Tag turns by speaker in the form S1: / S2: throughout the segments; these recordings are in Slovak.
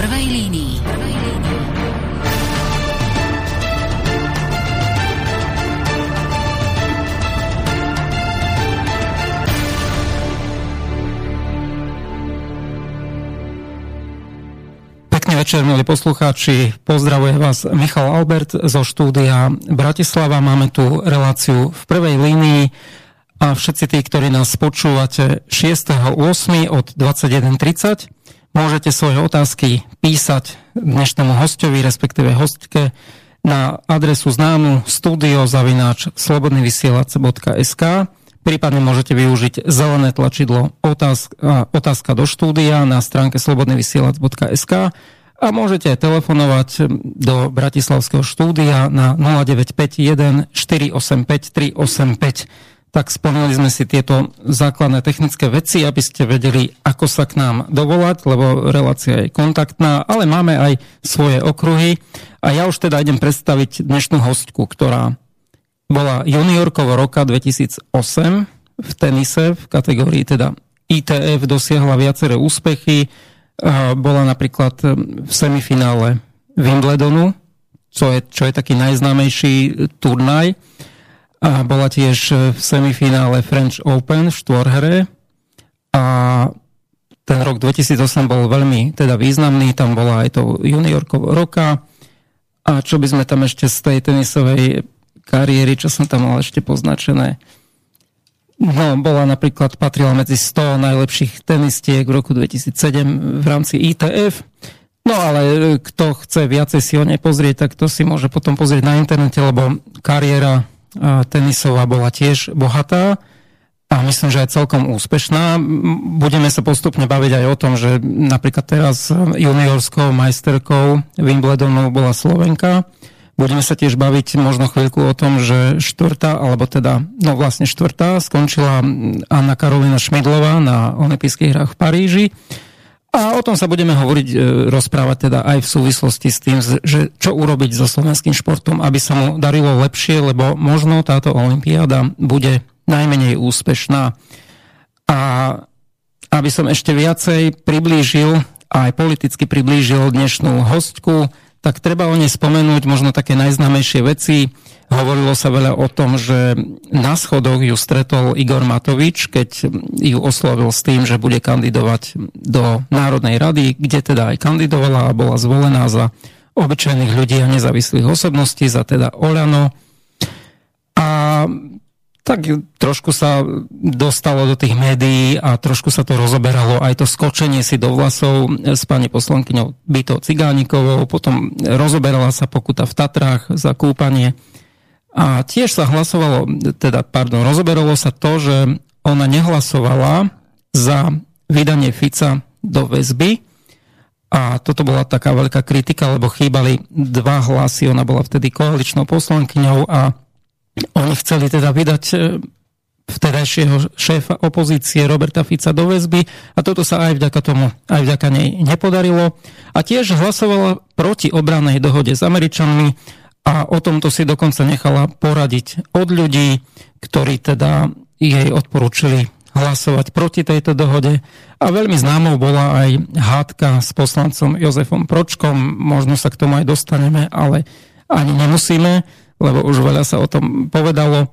S1: prvej línii. Prvej
S2: večer, milí poslucháči. Pozdravuje vás Michal Albert zo štúdia Bratislava. Máme tu reláciu v prvej línii a všetci tí, ktorí nás počúvate 6.8. od 21.30, môžete svoje otázky písať dnešnému hostovi, respektíve hostke na adresu známu studiozavináč slobodnyvysielac.sk Prípadne môžete využiť zelené tlačidlo otázka, otázka do štúdia na stránke slobodnyvysielac.sk a môžete telefonovať do Bratislavského štúdia na 0951 485 385 tak spomínali sme si tieto základné technické veci, aby ste vedeli, ako sa k nám dovolať, lebo relácia je kontaktná, ale máme aj svoje okruhy. A ja už teda idem predstaviť dnešnú hostku, ktorá bola juniorkou roka 2008 v tenise v kategórii teda ITF, dosiahla viaceré úspechy. Bola napríklad v semifinále Wimbledonu, čo je, čo je taký najznámejší turnaj a bola tiež v semifinále French Open v štvorhere a ten rok 2008 bol veľmi teda významný, tam bola aj to juniorkov roka. A čo by sme tam ešte z tej tenisovej kariéry, čo som tam mal ešte poznačené, No, bola napríklad, patrila medzi 100 najlepších tenistiek v roku 2007 v rámci ITF. No ale kto chce viacej si o nej pozrieť, tak to si môže potom pozrieť na internete, lebo kariéra tenisová bola tiež bohatá a myslím, že aj celkom úspešná. Budeme sa postupne baviť aj o tom, že napríklad teraz juniorskou majsterkou Wimbledonu bola Slovenka. Budeme sa tiež baviť možno chvíľku o tom, že štvrtá, alebo teda, no vlastne štvrtá, skončila Anna Karolina Šmidlová na olympijských hrách v Paríži. A o tom sa budeme hovoriť, e, rozprávať teda aj v súvislosti s tým, že čo urobiť so slovenským športom, aby sa mu darilo lepšie, lebo možno táto olimpiáda bude najmenej úspešná. A aby som ešte viacej priblížil, aj politicky priblížil dnešnú hostku, tak treba o nej spomenúť možno také najznámejšie veci, Hovorilo sa veľa o tom, že na schodoch ju stretol Igor Matovič, keď ju oslovil s tým, že bude kandidovať do Národnej rady, kde teda aj kandidovala a bola zvolená za obyčajných ľudí a nezávislých osobností, za teda Olano. A tak trošku sa dostalo do tých médií a trošku sa to rozoberalo aj to skočenie si do vlasov s pani poslankyňou Byto Cigánikovou, potom rozoberala sa pokuta v Tatrách za kúpanie a tiež sa hlasovalo, teda, pardon, rozoberalo sa to, že ona nehlasovala za vydanie Fica do väzby. A toto bola taká veľká kritika, lebo chýbali dva hlasy, ona bola vtedy koaličnou poslankyňou a oni chceli teda vydať e, vtedajšieho šéfa opozície Roberta Fica do väzby. A toto sa aj vďaka tomu, aj vďaka nej nepodarilo. A tiež hlasovala proti obranej dohode s Američanmi, a o tomto si dokonca nechala poradiť od ľudí, ktorí teda jej odporúčili hlasovať proti tejto dohode. A veľmi známou bola aj hádka s poslancom Jozefom Pročkom. Možno sa k tomu aj dostaneme, ale ani nemusíme, lebo už veľa sa o tom povedalo.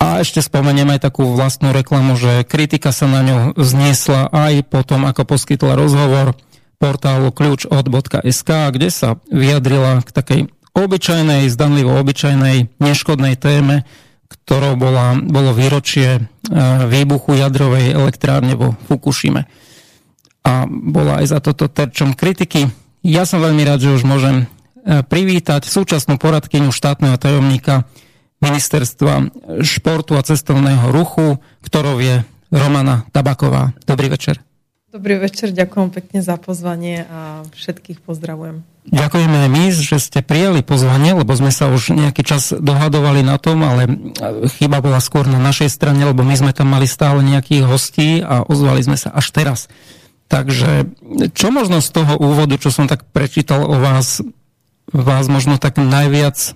S2: A ešte spomeniem aj takú vlastnú reklamu, že kritika sa na ňu zniesla aj potom, ako poskytla rozhovor portálu kľúčod.sk, kde sa vyjadrila k takej obyčajnej, zdanlivo obyčajnej, neškodnej téme, ktorou bola, bolo výročie e, výbuchu jadrovej elektrárne vo Fukushime. A bola aj za toto terčom kritiky. Ja som veľmi rád, že už môžem e, privítať súčasnú poradkyňu štátneho tajomníka ministerstva športu a cestovného ruchu, ktorou je Romana Tabaková. Dobrý večer.
S3: Dobrý večer, ďakujem pekne za pozvanie a všetkých pozdravujem.
S2: Ďakujeme aj my, že ste prijali pozvanie, lebo sme sa už nejaký čas dohadovali na tom, ale chyba bola skôr na našej strane, lebo my sme tam mali stále nejakých hostí a ozvali sme sa až teraz. Takže čo možno z toho úvodu, čo som tak prečítal o vás, vás možno tak najviac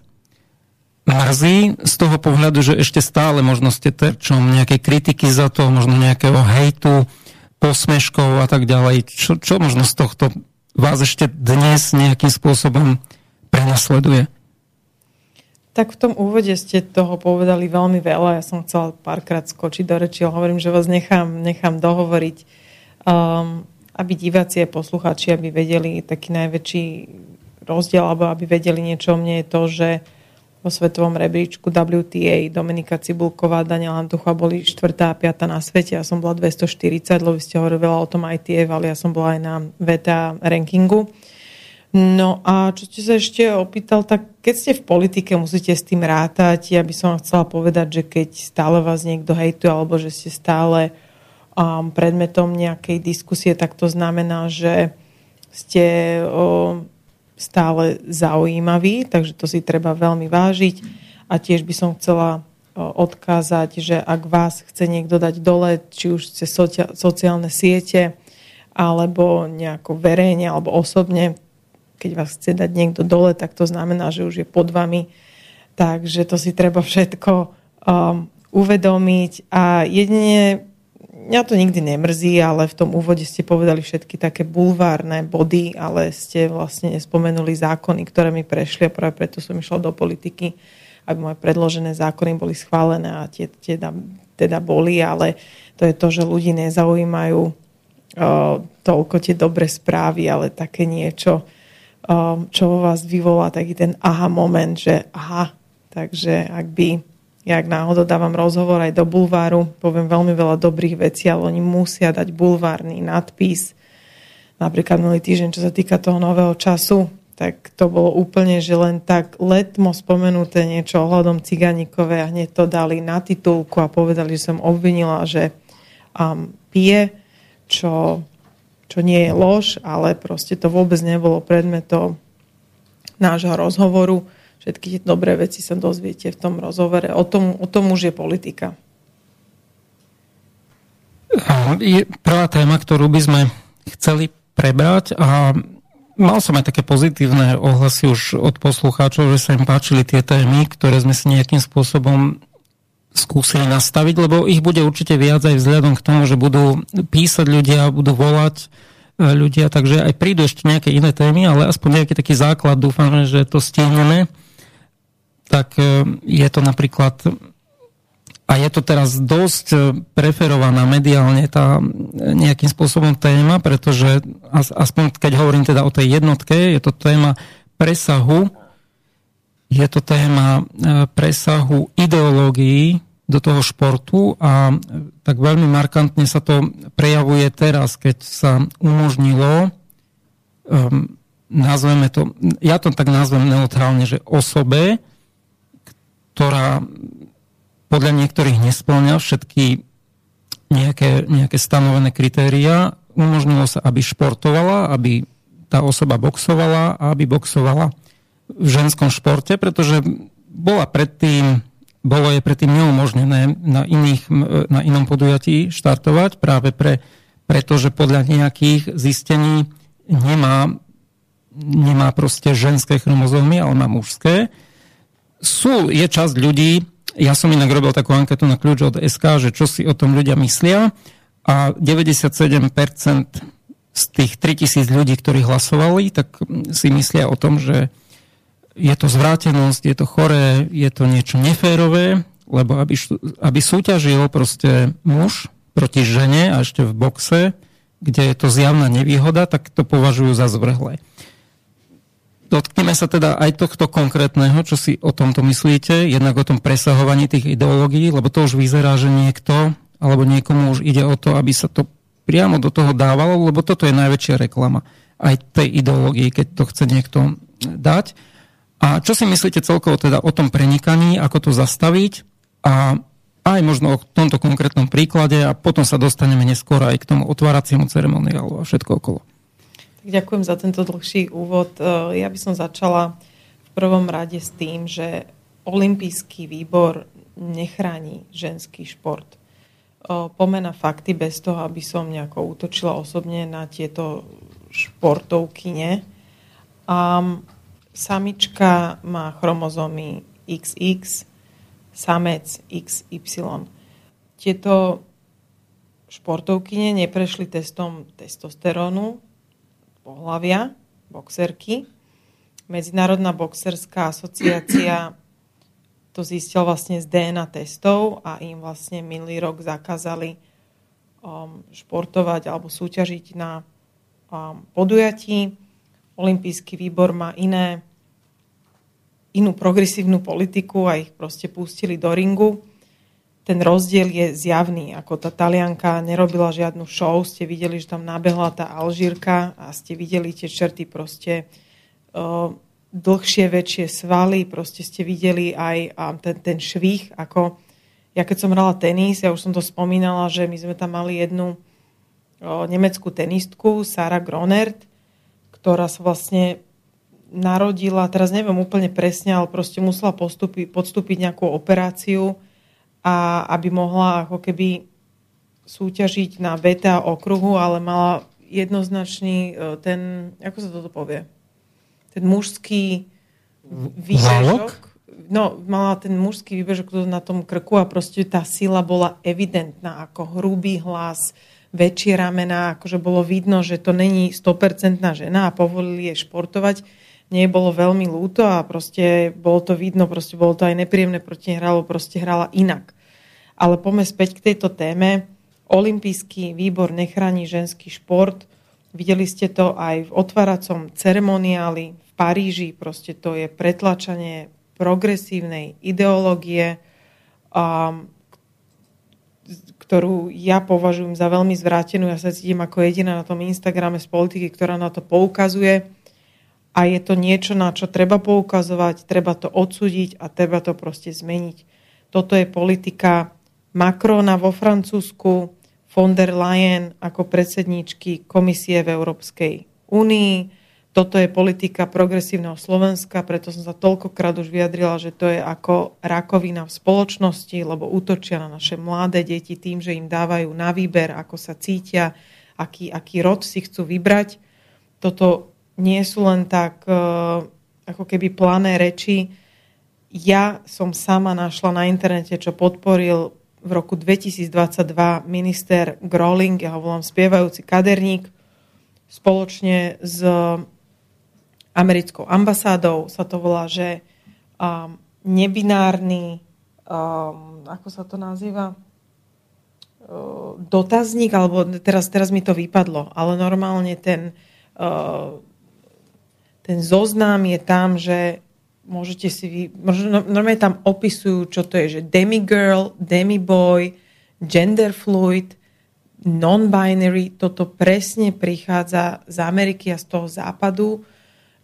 S2: mrzí z toho pohľadu, že ešte stále možno ste terčom nejakej kritiky za to, možno nejakého hejtu, posmeškov a tak ďalej. Čo, čo možno z tohto vás ešte dnes nejakým spôsobom prenasleduje?
S3: Tak v tom úvode ste toho povedali veľmi veľa. Ja som chcela párkrát skočiť do reči, ale hovorím, že vás nechám, nechám dohovoriť, um, aby diváci a poslucháči, aby vedeli taký najväčší rozdiel, alebo aby vedeli niečo o mne, je to, že vo svetovom rebríčku WTA Dominika Cibulková a Daniela Antucha boli 4. a 5. na svete. Ja som bola 240, lebo ste hovorili o tom ITF, ale ja som bola aj na VTA rankingu. No a čo ste sa ešte opýtal, tak keď ste v politike, musíte s tým rátať. Ja by som vám chcela povedať, že keď stále vás niekto hejtuje, alebo že ste stále um, predmetom nejakej diskusie, tak to znamená, že ste um, stále zaujímaví, takže to si treba veľmi vážiť. A tiež by som chcela odkázať, že ak vás chce niekto dať dole, či už cez sociálne siete, alebo nejako verejne, alebo osobne, keď vás chce dať niekto dole, tak to znamená, že už je pod vami. Takže to si treba všetko um, uvedomiť a jedine, mňa to nikdy nemrzí, ale v tom úvode ste povedali všetky také bulvárne body, ale ste vlastne nespomenuli zákony, ktoré mi prešli a práve preto som išla do politiky, aby moje predložené zákony boli schválené a tie teda, teda boli, ale to je to, že ľudí nezaujímajú uh, toľko tie dobré správy, ale také niečo, um, čo vo vás vyvolá taký ten aha moment, že aha, takže ak by ja ak náhodou dávam rozhovor aj do bulváru, poviem veľmi veľa dobrých vecí, ale oni musia dať bulvárny nadpis. Napríklad minulý týždeň, čo sa týka toho nového času, tak to bolo úplne, že len tak letmo spomenuté niečo ohľadom Ciganíkové a hneď to dali na titulku a povedali, že som obvinila, že um, pije, čo čo nie je lož, ale proste to vôbec nebolo predmetom nášho rozhovoru. Všetky tie dobré veci sa dozviete v tom rozhovore. O tom, o tom už je politika.
S2: Je prvá téma, ktorú by sme chceli prebrať a mal som aj také pozitívne ohlasy už od poslucháčov, že sa im páčili tie témy, ktoré sme si nejakým spôsobom skúsili nastaviť, lebo ich bude určite viac aj vzhľadom k tomu, že budú písať ľudia, budú volať e, ľudia, takže aj prídu ešte nejaké iné témy, ale aspoň nejaký taký základ, dúfam, že to stihneme. Tak e, je to napríklad a je to teraz dosť e, preferovaná mediálne tá nejakým spôsobom téma, pretože aspoň keď hovorím teda o tej jednotke, je to téma presahu je to téma presahu ideológií do toho športu a tak veľmi markantne sa to prejavuje teraz, keď sa umožnilo um, nazveme to, ja to tak nazvem neutrálne, že osobe, ktorá podľa niektorých nesplňa všetky nejaké, nejaké stanovené kritéria, umožnilo sa, aby športovala, aby tá osoba boxovala a aby boxovala v ženskom športe, pretože bola predtým bolo je predtým neumožnené na, iných, na inom podujatí štartovať práve pre, preto, podľa nejakých zistení nemá, nemá proste ženské chromozómy, ale má mužské. Sú, je časť ľudí, ja som inak robil takú anketu na kľúč od SK, že čo si o tom ľudia myslia a 97% z tých 3000 ľudí, ktorí hlasovali, tak si myslia o tom, že je to zvrátenosť, je to choré, je to niečo neférové, lebo aby, aby súťažil proste muž proti žene a ešte v boxe, kde je to zjavná nevýhoda, tak to považujú za zvrhlé. Dotkneme sa teda aj tohto konkrétneho, čo si o tomto myslíte, jednak o tom presahovaní tých ideológií, lebo to už vyzerá, že niekto alebo niekomu už ide o to, aby sa to priamo do toho dávalo, lebo toto je najväčšia reklama aj tej ideológii, keď to chce niekto dať. A čo si myslíte celkovo teda o tom prenikaní, ako to zastaviť a aj možno o tomto konkrétnom príklade a potom sa dostaneme neskôr aj k tomu otváraciemu ceremoniálu a všetko okolo.
S3: Ďakujem za tento dlhší úvod. E, ja by som začala v prvom rade s tým, že Olympijský výbor nechráni ženský šport. E, pomena fakty bez toho, aby som nejako útočila osobne na tieto športovkyne. Um, Samička má chromozómy XX, samec XY. Tieto športovkyne neprešli testom testosterónu, pohlavia, boxerky. Medzinárodná boxerská asociácia to zistil vlastne z DNA testov a im vlastne minulý rok zakázali um, športovať alebo súťažiť na um, podujatí. Olympijský výbor má iné, inú progresívnu politiku a ich proste pustili do ringu. Ten rozdiel je zjavný, ako tá talianka nerobila žiadnu show, ste videli, že tam nabehla tá Alžírka a ste videli tie čerty proste uh, dlhšie, väčšie svaly, proste ste videli aj ten, ten švih, ako ja keď som hrala tenis, ja už som to spomínala, že my sme tam mali jednu o, nemeckú tenistku, Sara Gronert, ktorá sa vlastne narodila, teraz neviem úplne presne, ale proste musela postupy, podstúpiť nejakú operáciu a aby mohla ako keby súťažiť na beta okruhu, ale mala jednoznačný ten, ako sa toto povie? ten mužský výbežok. No, mala ten mužský výbežok na tom krku a proste tá sila bola evidentná, ako hrubý hlas, väčšie ramena, akože bolo vidno, že to není 100% žena a povolili jej športovať. Nie bolo veľmi ľúto a proste bolo to vidno, proste bolo to aj nepríjemné, proti hralo, proste hrala inak. Ale poďme späť k tejto téme. Olympijský výbor nechráni ženský šport. Videli ste to aj v otváracom ceremoniáli v Paríži, proste to je pretlačanie progresívnej ideológie, um, ktorú ja považujem za veľmi zvrátenú. Ja sa cítim ako jediná na tom Instagrame z politiky, ktorá na to poukazuje. A je to niečo, na čo treba poukazovať, treba to odsúdiť a treba to proste zmeniť. Toto je politika Macrona vo Francúzsku, von der Leyen ako predsedníčky komisie v Európskej únii, toto je politika progresívneho Slovenska, preto som sa toľkokrát už vyjadrila, že to je ako rakovina v spoločnosti, lebo útočia na naše mladé deti tým, že im dávajú na výber, ako sa cítia, aký, aký rod si chcú vybrať. Toto nie sú len tak e, ako keby plané reči. Ja som sama našla na internete, čo podporil v roku 2022 minister Groling, ja ho volám spievajúci kaderník, spoločne s americkou ambasádou, sa to volá, že um, nebinárny, um, ako sa to nazýva, uh, dotazník, alebo teraz, teraz mi to vypadlo, ale normálne ten, uh, ten zoznam je tam, že môžete si vy, možno, normálne tam opisujú, čo to je, že demigirl, demiboy, gender fluid, non-binary, toto presne prichádza z Ameriky a z toho západu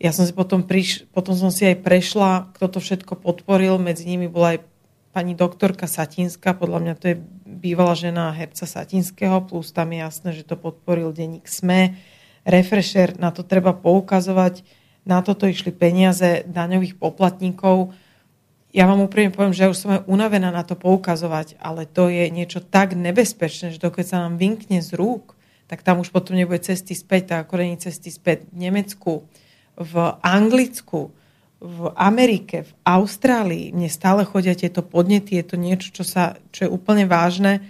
S3: ja som si potom, priš, potom som si aj prešla, kto to všetko podporil. Medzi nimi bola aj pani doktorka Satinská, podľa mňa to je bývalá žena herca Satinského, plus tam je jasné, že to podporil denník SME. Refresher, na to treba poukazovať, na toto išli peniaze daňových poplatníkov. Ja vám úprimne poviem, že ja už som aj unavená na to poukazovať, ale to je niečo tak nebezpečné, že dokiaľ sa nám vynkne z rúk, tak tam už potom nebude cesty späť, tak ako není cesty späť v Nemecku, v Anglicku, v Amerike, v Austrálii, mne stále chodia tieto podnety, je to niečo, čo, sa, čo je úplne vážne.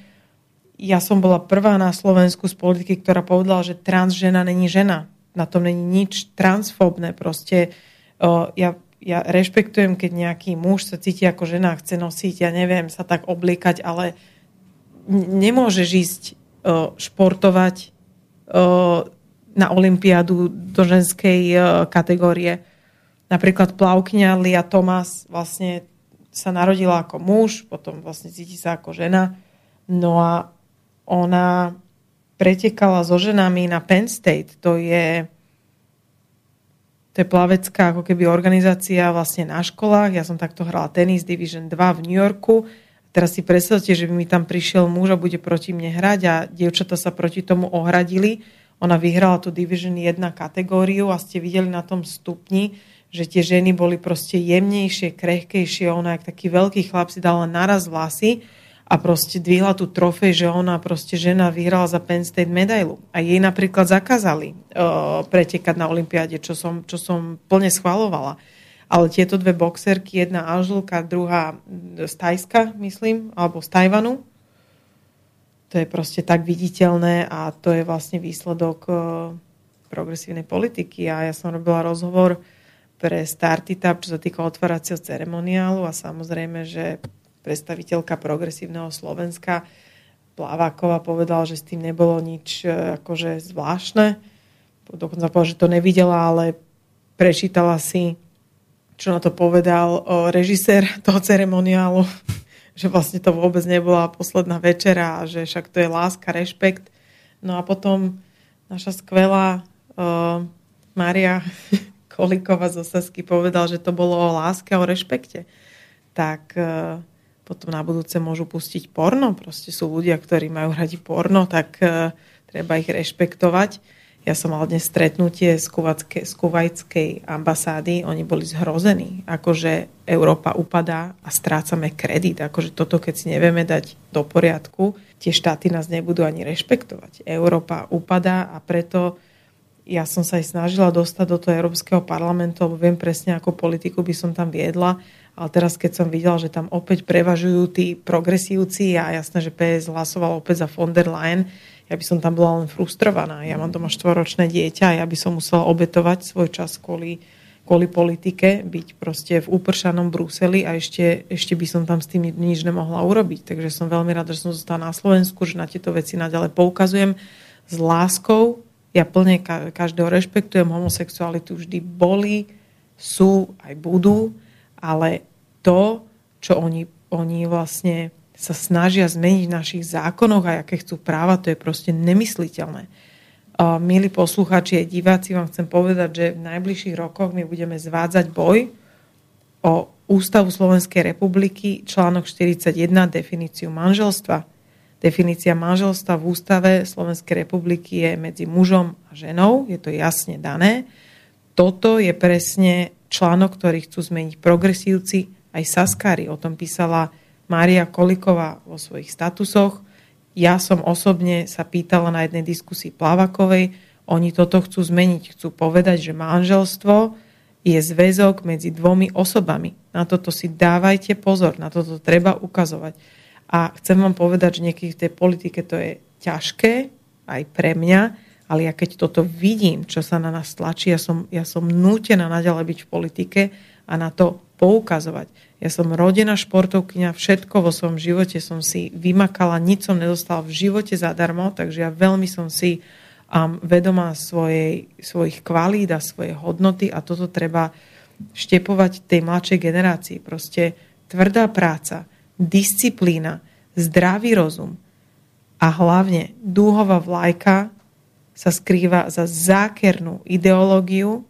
S3: Ja som bola prvá na Slovensku z politiky, ktorá povedala, že trans žena není žena. Na tom není nič transfóbne. Proste o, ja, ja rešpektujem, keď nejaký muž sa cíti ako žena, chce nosiť, ja neviem, sa tak obliekať, ale nemôžeš ísť o, športovať o, na Olympiádu do ženskej e, kategórie. Napríklad plavkňa Lia Thomas vlastne sa narodila ako muž, potom vlastne cíti sa ako žena. No a ona pretekala so ženami na Penn State. To je, to je plavecká ako keby organizácia vlastne na školách. Ja som takto hrala tenis Division 2 v New Yorku. Teraz si predstavte, že by mi tam prišiel muž a bude proti mne hrať a dievčata sa proti tomu ohradili ona vyhrala tú Division 1 kategóriu a ste videli na tom stupni, že tie ženy boli proste jemnejšie, krehkejšie. Ona, jak taký veľký chlap, si dala naraz vlasy a proste dvihla tú trofej, že ona proste žena vyhrala za Penn State medailu. A jej napríklad zakázali uh, pretekať na Olympiáde, čo som, čo som plne schvalovala. Ale tieto dve boxerky, jedna Anželka, druhá z Tajska, myslím, alebo z Tajvanu, to je proste tak viditeľné a to je vlastne výsledok e, progresívnej politiky a ja som robila rozhovor pre Startitap, čo sa týka otváracieho ceremoniálu a samozrejme, že predstaviteľka progresívneho Slovenska Plaváková povedala, že s tým nebolo nič e, akože zvláštne. Dokonca povedala, že to nevidela, ale prečítala si, čo na to povedal o režisér toho ceremoniálu, že vlastne to vôbec nebola posledná večera a že však to je láska, rešpekt. No a potom naša skvelá uh, Maria Kolíková z Osasky povedal, že to bolo o láske a o rešpekte. Tak uh, potom na budúce môžu pustiť porno. Proste sú ľudia, ktorí majú radi porno, tak uh, treba ich rešpektovať. Ja som mal dnes stretnutie z, kuvatske, z kuvajskej ambasády. Oni boli zhrození, akože Európa upadá a strácame kredit. Akože toto, keď si nevieme dať do poriadku, tie štáty nás nebudú ani rešpektovať. Európa upadá a preto ja som sa aj snažila dostať do toho Európskeho parlamentu, lebo viem presne, ako politiku by som tam viedla ale teraz, keď som videla, že tam opäť prevažujú tí progresívci a jasné, že PS hlasoval opäť za von der Leyen, ja by som tam bola len frustrovaná. Ja mám doma štvoročné dieťa a ja by som musela obetovať svoj čas kvôli, kvôli politike, byť proste v upršanom Bruseli a ešte, ešte by som tam s tým nič nemohla urobiť. Takže som veľmi rada, že som zostala na Slovensku, že na tieto veci naďalej poukazujem s láskou. Ja plne každého rešpektujem, homosexualitu vždy boli, sú, aj budú ale to, čo oni, oni vlastne sa snažia zmeniť v našich zákonoch a aké chcú práva, to je proste nemysliteľné. Uh, milí poslucháči a diváci, vám chcem povedať, že v najbližších rokoch my budeme zvádzať boj o Ústavu Slovenskej republiky, článok 41, definíciu manželstva. Definícia manželstva v Ústave Slovenskej republiky je medzi mužom a ženou, je to jasne dané. Toto je presne článok, ktorý chcú zmeniť progresívci, aj Saskári. O tom písala Mária Koliková vo svojich statusoch. Ja som osobne sa pýtala na jednej diskusii Plavakovej, oni toto chcú zmeniť, chcú povedať, že manželstvo je zväzok medzi dvomi osobami. Na toto si dávajte pozor, na toto treba ukazovať. A chcem vám povedať, že niekedy v tej politike to je ťažké, aj pre mňa, ale ja keď toto vidím, čo sa na nás tlačí, ja som, ja som nútená naďalej byť v politike a na to poukazovať. Ja som rodená športovkyňa, všetko vo svojom živote som si vymakala, nič som nedostala v živote zadarmo, takže ja veľmi som si um, vedomá svojej, svojich kvalít a svojej hodnoty a toto treba štepovať tej mladšej generácii. Proste tvrdá práca, disciplína, zdravý rozum a hlavne dúhová vlajka sa skrýva za zákernú ideológiu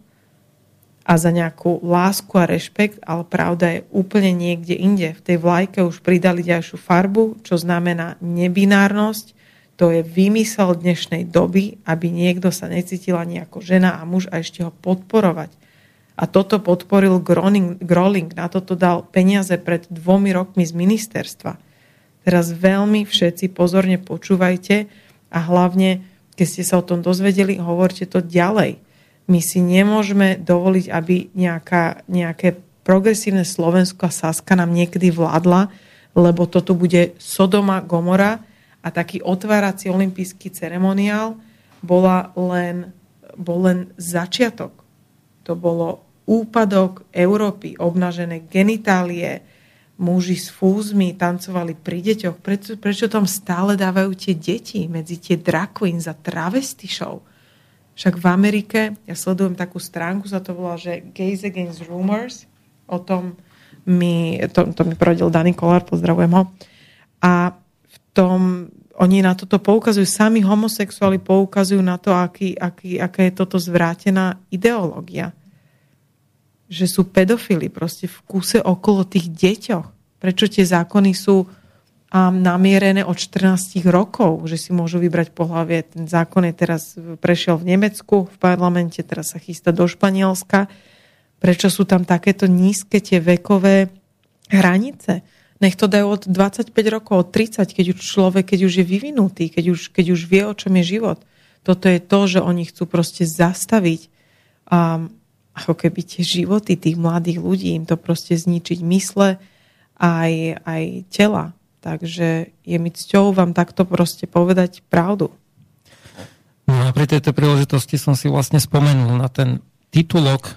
S3: a za nejakú lásku a rešpekt, ale pravda je úplne niekde inde. V tej vlajke už pridali ďalšiu farbu, čo znamená nebinárnosť. To je vymysel dnešnej doby, aby niekto sa necítil ani ako žena a muž a ešte ho podporovať. A toto podporil Groling, na toto dal peniaze pred dvomi rokmi z ministerstva. Teraz veľmi všetci pozorne počúvajte a hlavne keď ste sa o tom dozvedeli, hovorte to ďalej. My si nemôžeme dovoliť, aby nejaká, nejaké progresívne Slovensko a Saska nám niekedy vládla, lebo toto bude Sodoma, Gomora a taký otvárací olimpijský ceremoniál bola len, bol len začiatok. To bolo úpadok Európy, obnažené genitálie, muži s fúzmi tancovali pri deťoch. Prečo, prečo tam stále dávajú tie deti medzi tie drag queens a travesty show? Však v Amerike, ja sledujem takú stránku, sa to volá, že Gays Against Rumors, o tom mi, to, to mi poradil Danny Kolár, pozdravujem ho. A v tom, oni na toto poukazujú, sami homosexuáli poukazujú na to, aký, aký, aká je toto zvrátená ideológia že sú pedofily proste v kúse okolo tých deťoch. Prečo tie zákony sú um, namierené od 14 rokov, že si môžu vybrať pohlavie. Ten zákon je teraz prešiel v Nemecku v parlamente, teraz sa chystá do Španielska. Prečo sú tam takéto nízke tie vekové hranice? Nech to dajú od 25 rokov, od 30, keď už človek, keď už je vyvinutý, keď už, keď už vie, o čom je život. Toto je to, že oni chcú proste zastaviť um, ako keby tie životy tých mladých ľudí, im to proste zničiť mysle aj, aj tela. Takže je mi cťou vám takto proste povedať pravdu.
S2: No a pri tejto príležitosti som si vlastne spomenul na ten titulok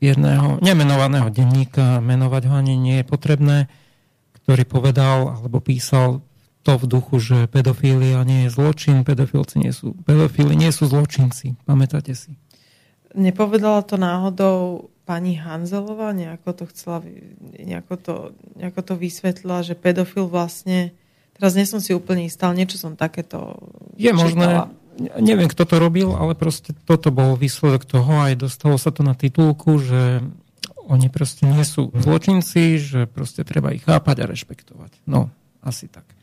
S2: jedného nemenovaného denníka, menovať ho ani nie je potrebné, ktorý povedal alebo písal to v duchu, že pedofília nie je zločin, pedofilci nie sú, pedofíli nie sú zločinci. Pamätáte si?
S3: Nepovedala to náhodou pani Hanzelová, nejako to chcela, nejako to, nejako to vysvetlila, že pedofil vlastne, teraz nie som si úplne istá, niečo som takéto
S2: Je čítala. možné, neviem, kto to robil, ale proste toto bol výsledok toho, aj dostalo sa to na titulku, že oni proste nie sú zločinci, že proste treba ich chápať a rešpektovať. No, asi tak.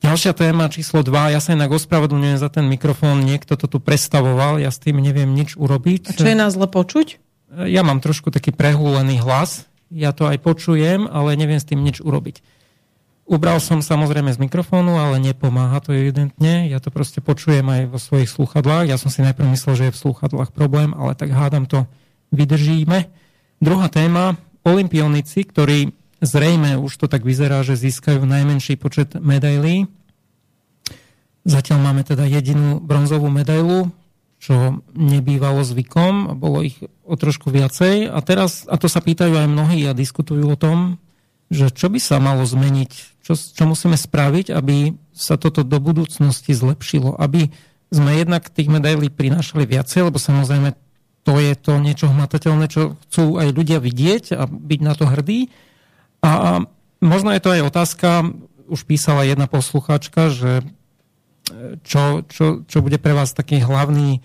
S2: Ďalšia téma číslo 2. Ja sa inak ospravedlňujem za ten mikrofón. Niekto to tu predstavoval. Ja s tým neviem nič urobiť.
S3: A čo je nás zle počuť?
S2: ja mám trošku taký prehúlený hlas, ja to aj počujem, ale neviem s tým nič urobiť. Ubral som samozrejme z mikrofónu, ale nepomáha to evidentne. Ja to proste počujem aj vo svojich sluchadlách. Ja som si najprv myslel, že je v sluchadlách problém, ale tak hádam to vydržíme. Druhá téma, olimpionici, ktorí zrejme už to tak vyzerá, že získajú najmenší počet medailí. Zatiaľ máme teda jedinú bronzovú medailu, čo nebývalo zvykom, bolo ich o trošku viacej. A teraz, a to sa pýtajú aj mnohí a diskutujú o tom, že čo by sa malo zmeniť, čo, čo musíme spraviť, aby sa toto do budúcnosti zlepšilo, aby sme jednak tých medailí prinášali viacej, lebo samozrejme to je to niečo hmatateľné, čo chcú aj ľudia vidieť a byť na to hrdí. A možno je to aj otázka, už písala jedna poslucháčka, že čo, čo, čo bude pre vás taký hlavný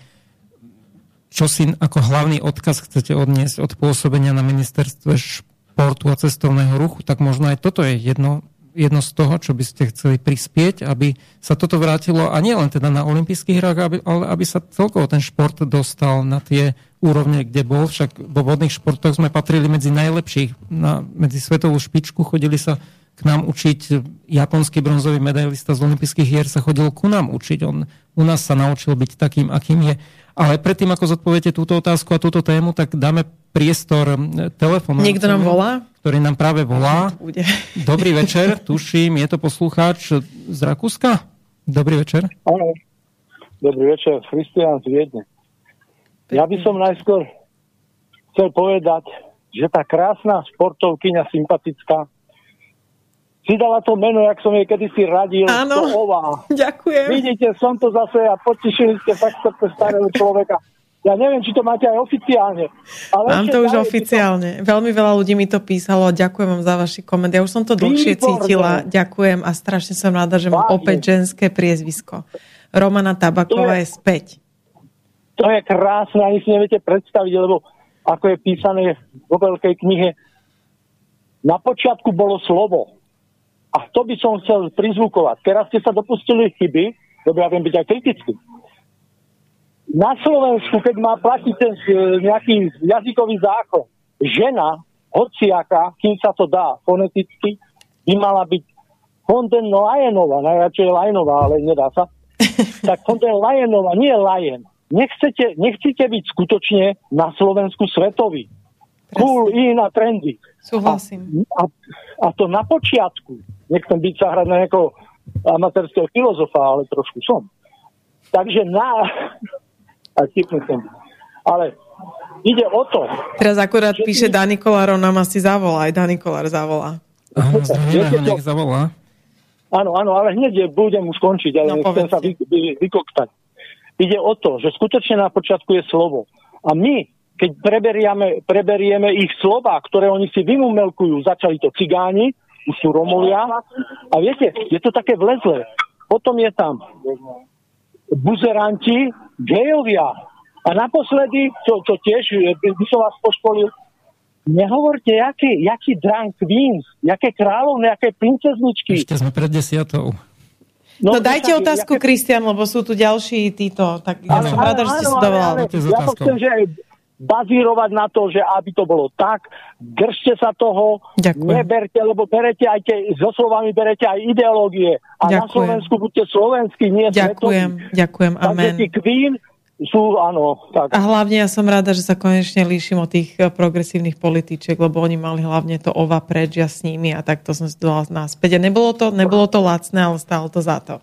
S2: čo si ako hlavný odkaz chcete odniesť od pôsobenia na ministerstve športu a cestovného ruchu, tak možno aj toto je jedno, jedno z toho, čo by ste chceli prispieť, aby sa toto vrátilo a nie len teda na olympijských hrách, aby, ale aby sa celkovo ten šport dostal na tie úrovne, kde bol. Však vo vodných športoch sme patrili medzi najlepších, na, medzi svetovú špičku, chodili sa k nám učiť. Japonský bronzový medailista z olympijských hier sa chodil ku nám učiť. On u nás sa naučil byť takým, akým je. Ale predtým, ako zodpoviete túto otázku a túto tému, tak dáme priestor telefónu.
S3: Niekto nám volá?
S2: Ktorý nám práve volá. Dobrý večer, tuším, je to poslucháč z Rakúska? Dobrý večer.
S4: Áno. Dobrý večer, Christian z Viedne. Ja by som najskôr chcel povedať, že tá krásna športovkyňa sympatická si dala to meno, jak som jej kedysi radil,
S3: Áno, ďakujem.
S4: Vidíte, som to zase a potešili ste fakt starého človeka. Ja neviem, či to máte aj oficiálne. Ale
S3: Mám to už oficiálne. To... Veľmi veľa ľudí mi to písalo. Ďakujem vám za vaši koment. Ja už som to dlhšie Výborné. cítila. Ďakujem a strašne som rada, že mám opäť ženské priezvisko. Romana Tabaková je, je späť.
S4: To je krásne, ani si neviete predstaviť, lebo ako je písané vo veľkej knihe, na počiatku bolo slovo a to by som chcel prizvukovať. Teraz ste sa dopustili chyby, lebo ja viem byť aj kritický. Na Slovensku, keď má platiť ten e, nejaký jazykový zákon, žena, hociaka, kým sa to dá foneticky, by mala byť Fonden Lajenová, najradšej Lajenová, ale nedá sa. tak Fonden Lajenová, nie Lajen. Nechcete, nechcete byť skutočne na Slovensku svetový. Cool, in a trendy.
S3: Súhlasím.
S4: A, a, a to na počiatku nechcem byť sa hrať na nejakého amatérskeho filozofa, ale trošku som. Takže na... A som. Ale ide o to...
S3: Teraz akurát že... píše Dani Kolár, on nám asi zavolá, aj Dani Kolár zavolá.
S2: Áno, nech zavolá.
S4: Áno, áno, ale hneď budem už končiť, ale no, chcem sa vy, vy, vykoktať. Ide o to, že skutočne na počiatku je slovo. A my, keď preberieme, preberieme ich slova, ktoré oni si vymumelkujú, začali to cigáni, sú Romovia. A viete, je to také vlezlé. Potom je tam buzeranti, gejovia. A naposledy, čo, čo tiež by som vás poškolil, nehovorte, jaký, jaký drunk queens, jaké kráľovné, jaké princezničky.
S2: Ešte sme pred desiatou.
S3: No, no dajte tak, otázku, jaké... Kristian, lebo sú tu ďalší títo. Tak ja som rada, že ste si dovolali.
S4: Ja to chcem, že bazírovať na to, že aby to bolo tak, držte sa toho, Ďakujem. neberte, lebo berete aj tie, so slovami berete aj ideológie. A Ďakujem. na Slovensku buďte slovenskí, nie
S3: Ďakujem, svetový. ďakujem, amen.
S4: Takže Queen sú, áno. Tak.
S3: A hlavne ja som rada, že sa konečne líšim od tých eh, progresívnych političiek, lebo oni mali hlavne to ova preč, ja s nimi a takto som si dala náspäť. A nebolo to, nebolo to lacné, ale stálo to za to.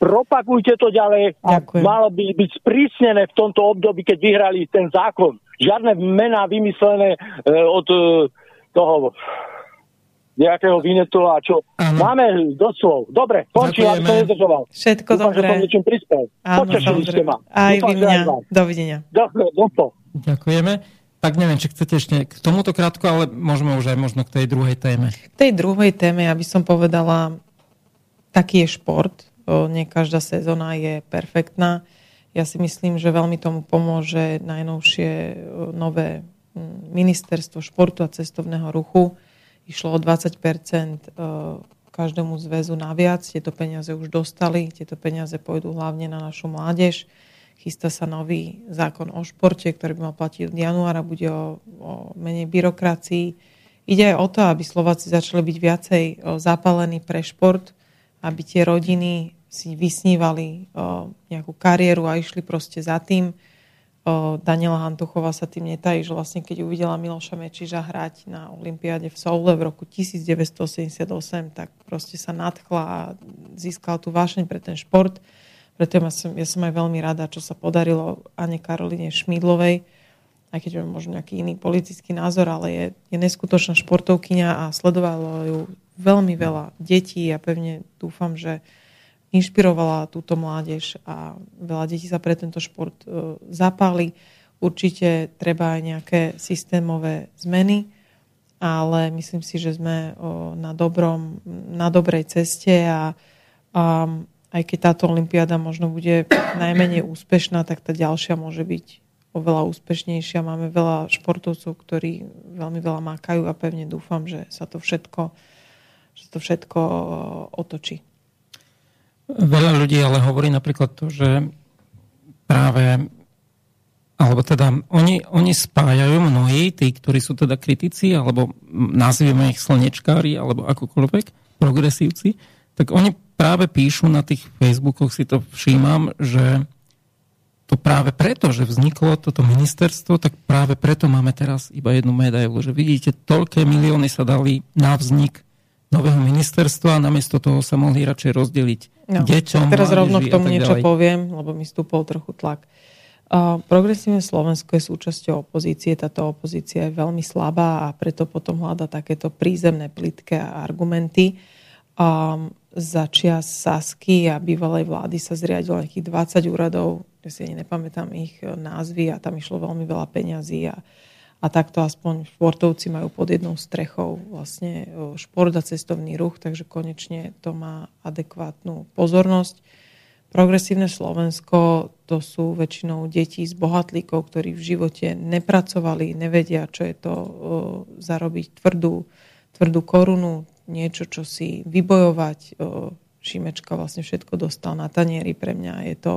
S4: Propagujte to ďalej a
S3: Ďakujem.
S4: malo by byť sprísnené v tomto období, keď vyhrali ten zákon. Žiadne mená vymyslené e, od e, toho nejakého vinetu a čo.
S2: Áno.
S4: Máme doslov. Dobre, končím, aby som nezdržoval.
S3: Všetko
S4: Dúfam, že
S3: dobré.
S4: som niečím prispel. Potešili ste ma.
S3: Aj
S4: Dúfam,
S3: vy
S4: že
S3: mňa. Dovidenia.
S4: Dobre, dopo.
S2: Ďakujeme. Tak neviem, či chcete ešte k tomuto krátko, ale môžeme už aj možno k tej druhej téme.
S3: K tej druhej téme, aby som povedala, taký je šport. Nie každá sezóna je perfektná. Ja si myslím, že veľmi tomu pomôže najnovšie nové ministerstvo športu a cestovného ruchu. Išlo o 20 o, každému zväzu naviac. Tieto peniaze už dostali. Tieto peniaze pôjdu hlavne na našu mládež. Chystá sa nový zákon o športe, ktorý by mal platiť od januára. Bude o, o menej byrokracii. Ide aj o to, aby Slováci začali byť viacej zapálení pre šport, aby tie rodiny si vysnívali o, nejakú kariéru a išli proste za tým. O, Daniela Hantuchová sa tým netají, že vlastne keď uvidela Miloša Mečiža hrať na Olympiáde v Soule v roku 1978, tak proste sa nadchla a získala tú vášeň pre ten šport. Preto ja som, ja som aj veľmi rada, čo sa podarilo Ane Karoline Šmídlovej, aj keď mám možno nejaký iný politický názor, ale je, je neskutočná športovkyňa a sledovalo ju veľmi veľa detí a pevne dúfam, že inšpirovala túto mládež a veľa detí sa pre tento šport e, zapáli. Určite treba aj nejaké systémové zmeny, ale myslím si, že sme o, na, dobrom, na dobrej ceste a, a aj keď táto olympiáda možno bude najmenej úspešná, tak tá ďalšia môže byť oveľa úspešnejšia. Máme veľa športovcov, ktorí veľmi veľa mákajú a pevne dúfam, že sa to všetko, že to všetko otočí.
S2: Veľa ľudí ale hovorí napríklad to, že práve alebo teda oni, oni spájajú mnohí, tí, ktorí sú teda kritici, alebo nazvieme ich slnečkári, alebo akokoľvek, progresívci, tak oni práve píšu na tých Facebookoch, si to všímam, že to práve preto, že vzniklo toto ministerstvo, tak práve preto máme teraz iba jednu medailu. Že vidíte, toľké milióny sa dali na vznik nového ministerstva namiesto toho sa mohli radšej rozdeliť
S3: No,
S2: deťom.
S3: teraz rovno k tomu niečo
S2: ďalej.
S3: poviem, lebo mi stúpol trochu tlak. Uh, progresívne Slovensko je súčasťou opozície. Táto opozícia je veľmi slabá a preto potom hľada takéto prízemné plitké argumenty. Um, za čias Sasky a bývalej vlády sa zriadilo nejakých 20 úradov, ja si ani nepamätám ich e, názvy a tam išlo veľmi veľa peňazí a, a takto aspoň športovci majú pod jednou strechou vlastne e, šport a cestovný ruch, takže konečne to má adekvátnu pozornosť. Progresívne Slovensko to sú väčšinou deti z bohatlíkov, ktorí v živote nepracovali, nevedia, čo je to o, zarobiť tvrdú, tvrdú korunu, niečo, čo si vybojovať. O, Šimečka vlastne všetko dostal na tanieri. Pre mňa je to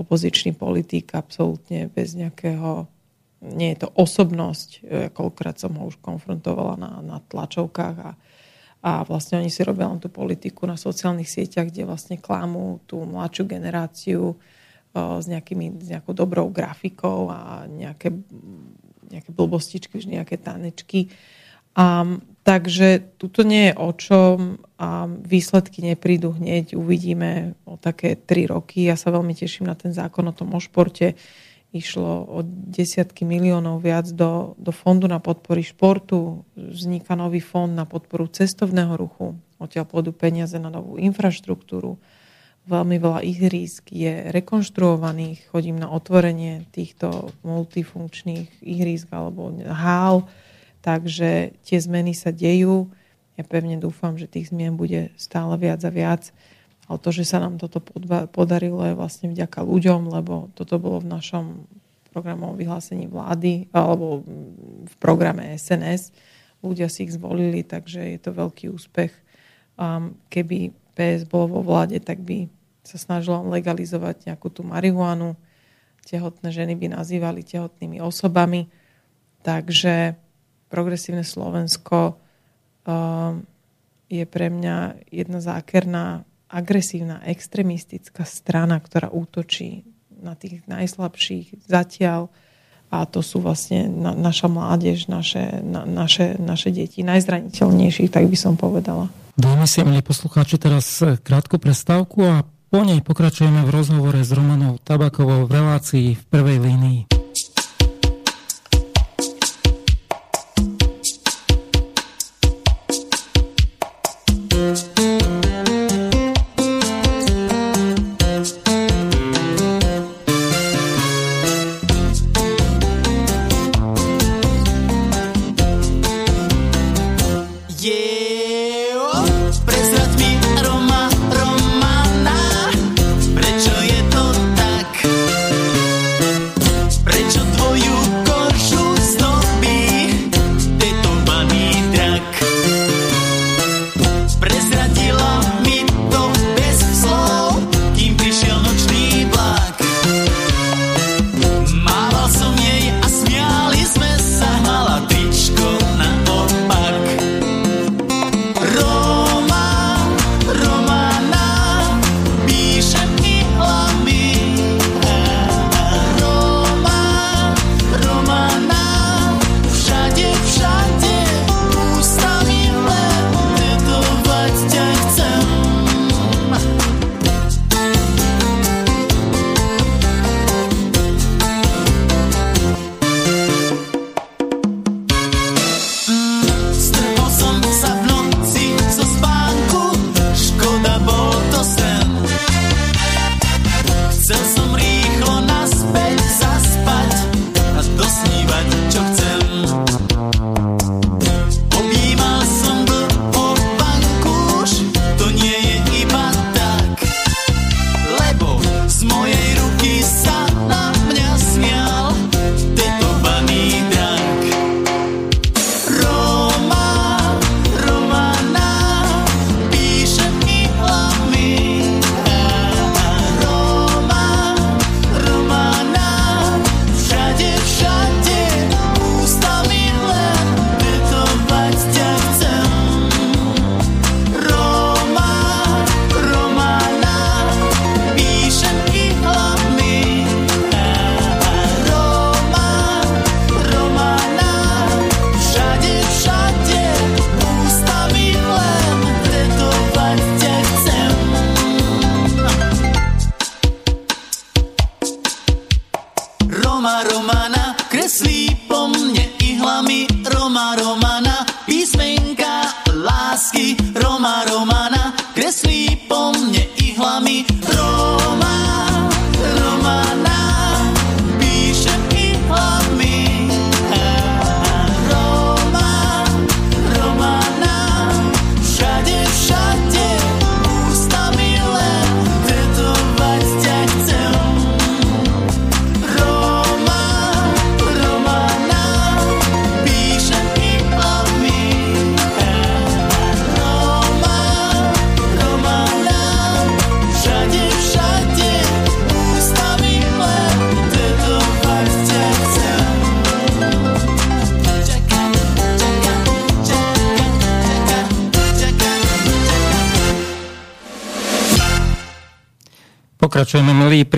S3: opozičný politik absolútne bez nejakého nie je to osobnosť, e, koľkokrát som ho už konfrontovala na, na tlačovkách a, a vlastne oni si robia len tú politiku na sociálnych sieťach, kde vlastne klamú tú mladšiu generáciu o, s, nejakými, s nejakou dobrou grafikou a nejaké, nejaké blbostičky, nejaké tanečky. A, takže tuto nie je o čom a výsledky neprídu hneď, uvidíme o také tri roky. Ja sa veľmi teším na ten zákon o tom o športe. Išlo o desiatky miliónov viac do, do fondu na podpory športu. Vzniká nový fond na podporu cestovného ruchu. Odtiaľ pôjdu peniaze na novú infraštruktúru. Veľmi veľa ihrísk je rekonštruovaných. Chodím na otvorenie týchto multifunkčných ihrísk alebo hál. Takže tie zmeny sa dejú. Ja pevne dúfam, že tých zmien bude stále viac a viac. Ale to, že sa nám toto podarilo, je vlastne vďaka ľuďom, lebo toto bolo v našom programovom vyhlásení vlády alebo v programe SNS. Ľudia si ich zvolili, takže je to veľký úspech. Keby PS bolo vo vláde, tak by sa snažila legalizovať nejakú tú marihuanu. Tehotné ženy by nazývali tehotnými osobami. Takže progresívne Slovensko um, je pre mňa jedna zákerná agresívna, extremistická strana, ktorá útočí na tých najslabších zatiaľ a to sú vlastne na, naša mládež, naše, na, naše, naše deti, najzraniteľnejších, tak by som povedala.
S2: Dajme si, milí poslucháči, teraz krátku prestávku a
S5: po nej pokračujeme v rozhovore s Romanou Tabakovou v relácii v prvej línii.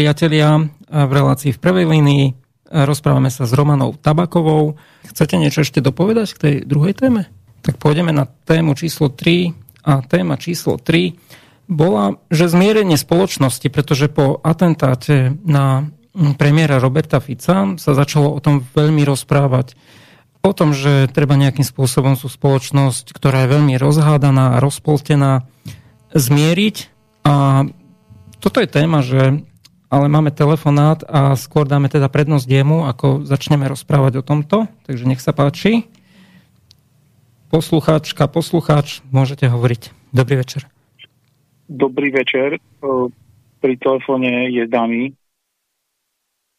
S5: Priatelia, v relácii v prvej línii. Rozprávame sa s Romanou Tabakovou. Chcete niečo ešte dopovedať k tej druhej téme? Tak pôjdeme na tému číslo 3. A téma číslo 3 bola, že zmierenie spoločnosti, pretože po atentáte na premiéra Roberta Fica sa začalo o tom veľmi rozprávať. O tom, že treba nejakým spôsobom sú spoločnosť, ktorá je veľmi rozhádaná a rozpoltená, zmieriť a toto je téma, že ale máme telefonát a skôr dáme teda prednosť jemu, ako začneme rozprávať o tomto. Takže nech sa páči. Poslucháčka, poslucháč, môžete hovoriť. Dobrý večer.
S6: Dobrý večer. Pri telefóne je Dani.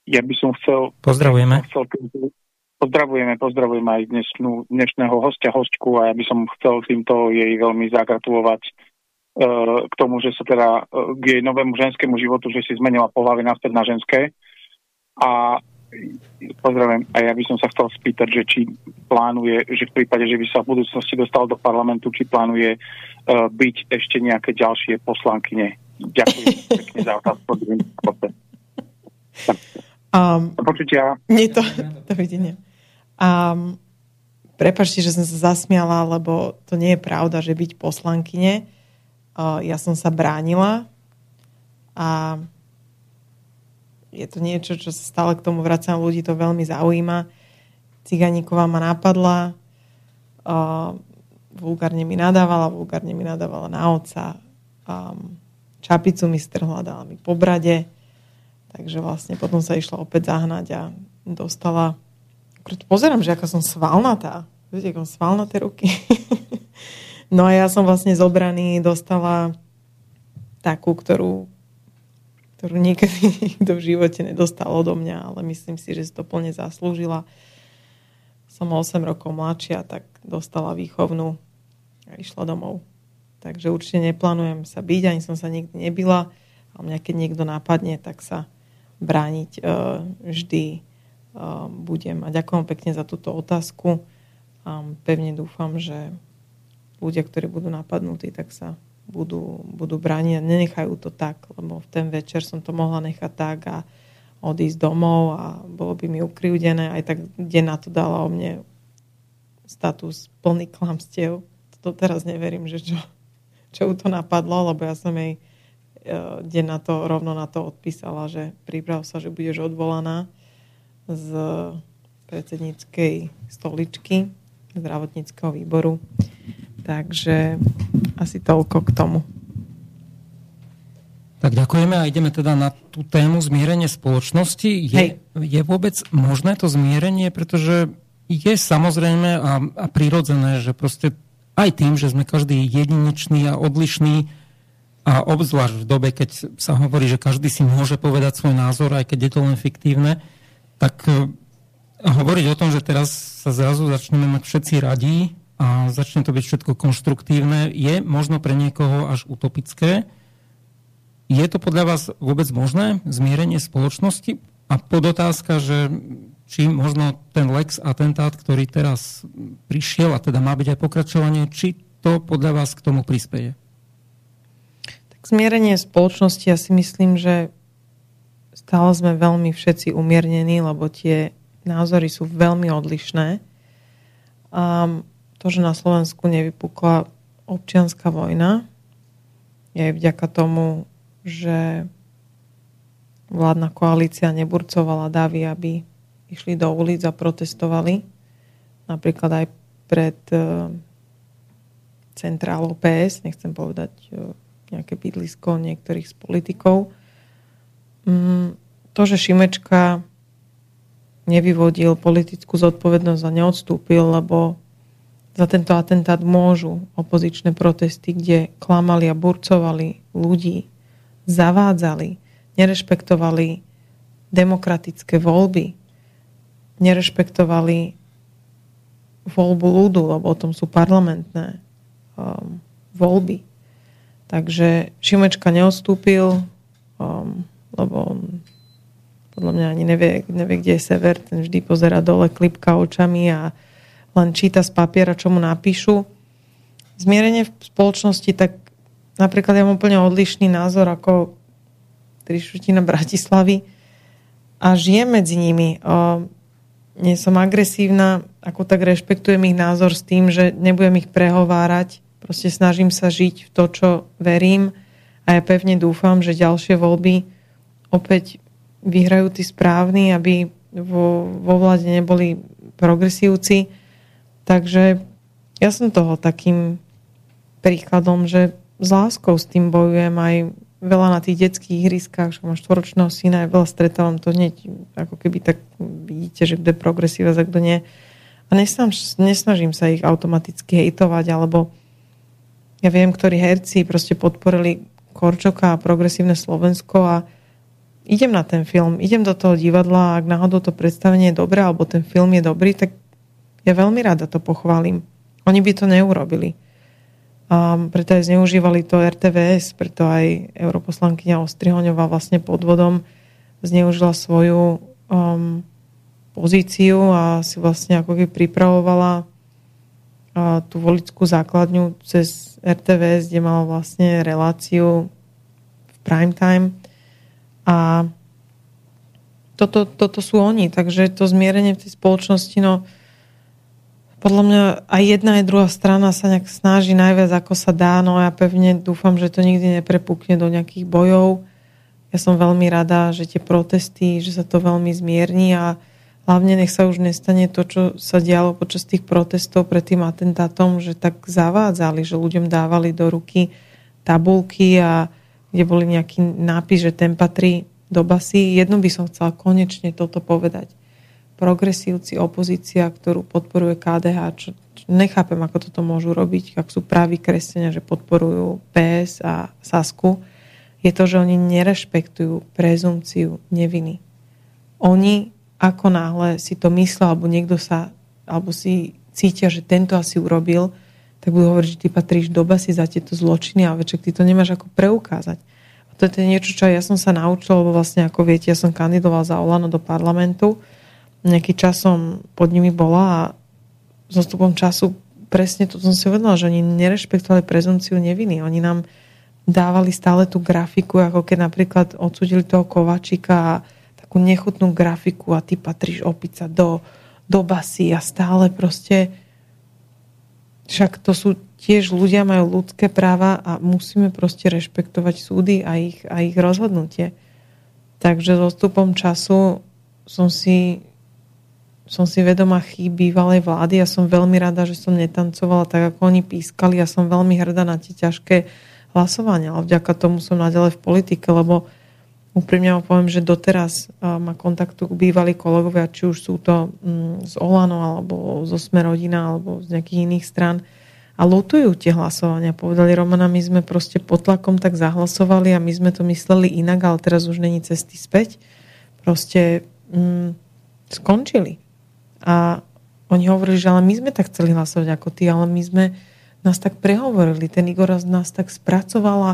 S6: Ja by som chcel...
S5: Pozdravujeme.
S6: Chcel, pozdravujeme, pozdravujeme aj dnešnú, dnešného hostia, hostku a ja by som chcel týmto jej veľmi zagratulovať k tomu, že sa teda e, k jej novému ženskému životu, že si zmenila pohľavy naspäť na ženské. A pozdravujem, a ja by som sa chcel spýtať, že či plánuje, že v prípade, že by sa v budúcnosti dostal do parlamentu, či plánuje uh, byť ešte nejaké ďalšie poslankyne. Ďakujem pekne za otázku. Um, Počutia.
S3: Nie to, videnie. Um, prepačte, že som sa zasmiala, lebo to nie je pravda, že byť poslankyne ja som sa bránila a je to niečo, čo sa stále k tomu vracam, ľudí to veľmi zaujíma. Ciganíková ma napadla, uh, vulgárne mi nadávala, vulgárne mi nadávala na oca, um, čapicu mi strhla, dala mi po brade, takže vlastne potom sa išla opäť zahnať a dostala pozerám, že aká som svalnatá. Viete, ako svalnaté ruky. no a ja som vlastne zobraný, dostala takú, ktorú, ktorú nikdy nikto v živote nedostal odo mňa, ale myslím si, že si to plne zaslúžila. Som 8 rokov mladšia, tak dostala výchovnú a išla domov. Takže určite neplánujem sa byť, ani som sa nikdy nebila. A mňa keď niekto napadne, tak sa brániť uh, vždy uh, budem. A ďakujem pekne za túto otázku. Um, pevne dúfam, že ľudia, ktorí budú napadnutí, tak sa budú, budú brániť a nenechajú to tak, lebo v ten večer som to mohla nechať tak a odísť domov a bolo by mi ukriúdené. Aj tak kde na to dala o mne status plný klamstiev. To teraz neverím, že čo, čo ju to napadlo, lebo ja som jej uh, deň na to, rovno na to odpísala, že priprav sa, že budeš odvolaná z predsedníckej stoličky zdravotníckého výboru. Takže asi toľko k tomu.
S2: Tak ďakujeme a ideme teda na tú tému zmierenie spoločnosti. Je, je vôbec možné to zmierenie, pretože je samozrejme a, a prirodzené, že proste aj tým, že sme každý jedinečný a odlišný a obzvlášť v dobe, keď sa hovorí, že každý si môže povedať svoj názor, aj keď je to len fiktívne, tak e, hovoriť o tom, že teraz sa zrazu začneme mať všetci radí a začne to byť všetko konštruktívne, je možno pre niekoho až utopické. Je to podľa vás vôbec možné, zmierenie spoločnosti? A podotázka, že či možno ten Lex atentát, ktorý teraz prišiel a teda má byť aj pokračovanie, či to podľa vás k tomu prispieje?
S3: Tak zmierenie spoločnosti, ja si myslím, že stále sme veľmi všetci umiernení, lebo tie názory sú veľmi odlišné. Um, to, že na Slovensku nevypukla občianská vojna, je aj vďaka tomu, že vládna koalícia neburcovala davy, aby išli do ulic a protestovali. Napríklad aj pred uh, centrálou PS, nechcem povedať uh, nejaké bydlisko niektorých z politikov. Um, to, že Šimečka nevyvodil politickú zodpovednosť a neodstúpil, lebo za tento atentát môžu opozičné protesty, kde klamali a burcovali ľudí, zavádzali, nerešpektovali demokratické voľby, nerešpektovali voľbu ľudu, lebo o tom sú parlamentné um, voľby. Takže Šimečka neodstúpil, um, lebo on podľa mňa ani nevie, nevie, kde je sever, ten vždy pozera dole, klipka očami a len číta z papiera, čo mu napíšu. Zmierenie v spoločnosti, tak napríklad ja mám úplne odlišný názor ako trišutina Bratislavy a žijem medzi nimi. O, nie som agresívna, ako tak rešpektujem ich názor s tým, že nebudem ich prehovárať, proste snažím sa žiť v to, čo verím a ja pevne dúfam, že ďalšie voľby opäť vyhrajú tí správni, aby vo, vo vláde neboli progresívci Takže ja som toho takým príkladom, že s láskou s tým bojujem aj veľa na tých detských ihriskách, že mám štvoročného syna, aj veľa stretávam to hneď, ako keby tak vidíte, že kto je progresíva, za kto nie. A nesnaž, nesnažím sa ich automaticky hejtovať, alebo ja viem, ktorí herci proste podporili Korčoka a progresívne Slovensko a idem na ten film, idem do toho divadla a ak náhodou to predstavenie je dobré, alebo ten film je dobrý, tak ja veľmi rada to pochválim. Oni by to neurobili. A preto aj zneužívali to RTVS, preto aj europoslankyňa Ostrihoňová vlastne podvodom zneužila svoju um, pozíciu a si vlastne ako keby pripravovala uh, tú volickú základňu cez RTVS, kde mala vlastne reláciu v prime time a toto, toto sú oni, takže to zmierenie v tej spoločnosti, no podľa mňa aj jedna aj druhá strana sa nejak snaží najviac ako sa dá, no ja pevne dúfam, že to nikdy neprepukne do nejakých bojov. Ja som veľmi rada, že tie protesty, že sa to veľmi zmierni a hlavne nech sa už nestane to, čo sa dialo počas tých protestov pred tým atentátom, že tak zavádzali, že ľuďom dávali do ruky tabulky a kde boli nejaký nápis, že ten patrí do basy. Jedno by som chcela konečne toto povedať. Progresívci, opozícia, ktorú podporuje KDH, čo, čo nechápem, ako toto môžu robiť, ak sú praví kresťania, že podporujú PS a Sasku, je to, že oni nerešpektujú prezumciu neviny. Oni, ako náhle si to myslia, alebo niekto sa, alebo si cítia, že tento asi urobil, tak budú hovoriť, že ty patríš do basy za tieto zločiny, ale večer ty to nemáš ako preukázať to je niečo, čo ja som sa naučila, lebo vlastne ako viete, ja som kandidoval za Olano do parlamentu. Nejaký čas som pod nimi bola a so stupom času presne to som si uvedomila, že oni nerešpektovali prezumciu neviny. Oni nám dávali stále tú grafiku, ako keď napríklad odsudili toho Kovačika a takú nechutnú grafiku a ty patríš opica do, do basy a stále proste však to sú tiež ľudia majú ľudské práva a musíme proste rešpektovať súdy a ich, a ich rozhodnutie. Takže s odstupom času som si, som si vedomá chýb bývalej vlády a som veľmi rada, že som netancovala tak, ako oni pískali a som veľmi hrdá na tie ťažké hlasovania. Ale vďaka tomu som naďalej v politike, lebo úprimne vám poviem, že doteraz ma kontaktujú bývalí kolegovia, či už sú to mm, z Olano, alebo zo Smerodina, alebo z nejakých iných stran, a lutujú tie hlasovania. Povedali Romana, my sme proste pod tlakom tak zahlasovali a my sme to mysleli inak, ale teraz už není cesty späť. Proste mm, skončili. A oni hovorili, že ale my sme tak chceli hlasovať ako ty, ale my sme nás tak prehovorili. Ten Igor nás tak spracoval a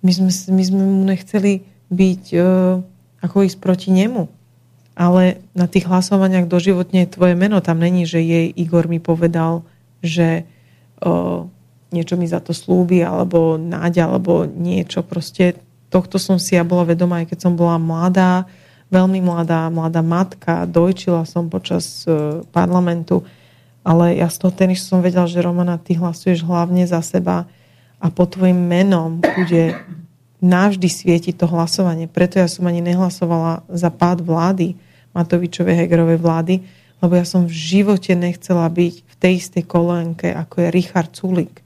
S3: my sme, my sme mu nechceli byť uh, ako ísť proti nemu. Ale na tých hlasovaniach doživotne je tvoje meno. Tam není, že jej Igor mi povedal, že o, niečo mi za to slúbi, alebo náď, alebo niečo. Proste tohto som si ja bola vedomá, aj keď som bola mladá, veľmi mladá, mladá matka, dojčila som počas e, parlamentu, ale ja z toho ten, som vedela, že Romana, ty hlasuješ hlavne za seba a pod tvojim menom bude navždy svietiť to hlasovanie. Preto ja som ani nehlasovala za pád vlády, Matovičovej Hegerovej vlády, lebo ja som v živote nechcela byť v tej istej kolenke, ako je Richard Sulik,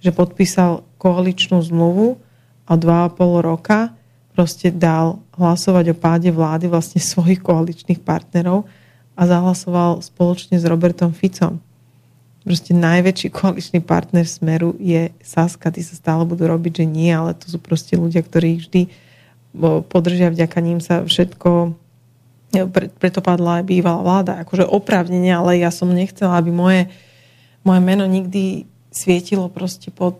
S3: že podpísal koaličnú zmluvu a dva a pol roka proste dal hlasovať o páde vlády vlastne svojich koaličných partnerov a zahlasoval spoločne s Robertom Ficom. Proste najväčší koaličný partner Smeru je Saska. Tí sa stále budú robiť, že nie, ale to sú proste ľudia, ktorí vždy podržia, vďaka ním sa všetko pre, preto padla aj bývalá vláda. Akože oprávnenie, ale ja som nechcela, aby moje, moje meno nikdy svietilo proste pod,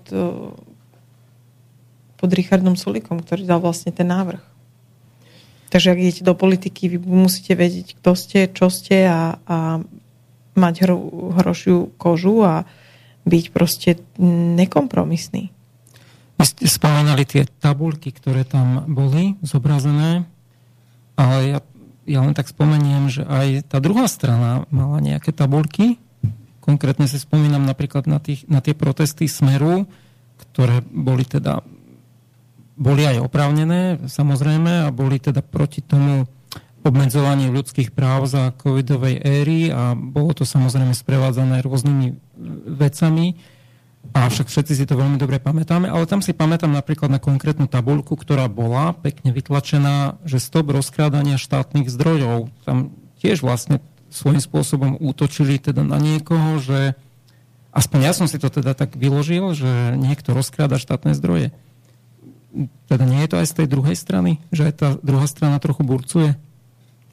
S3: pod Richardom Sulikom, ktorý dal vlastne ten návrh. Takže ak idete do politiky, vy musíte vedieť, kto ste, čo ste a, a mať hro, hrošiu kožu a byť proste nekompromisný.
S2: Vy ste spomínali tie tabulky, ktoré tam boli zobrazené, ale ja ja len tak spomeniem, že aj tá druhá strana mala nejaké tabulky. Konkrétne si spomínam napríklad na, tých, na tie protesty Smeru, ktoré boli teda boli aj oprávnené, samozrejme, a boli teda proti tomu obmedzovaniu ľudských práv za covidovej éry a bolo to samozrejme sprevádzané rôznymi vecami Avšak všetci si to veľmi dobre pamätáme, ale tam si pamätám napríklad na konkrétnu tabulku, ktorá bola pekne vytlačená, že stop rozkrádania štátnych zdrojov. Tam tiež vlastne svojím spôsobom útočili teda na niekoho, že aspoň ja som si to teda tak vyložil, že niekto rozkráda štátne zdroje. Teda nie je to aj z tej druhej strany? Že aj tá druhá strana trochu burcuje?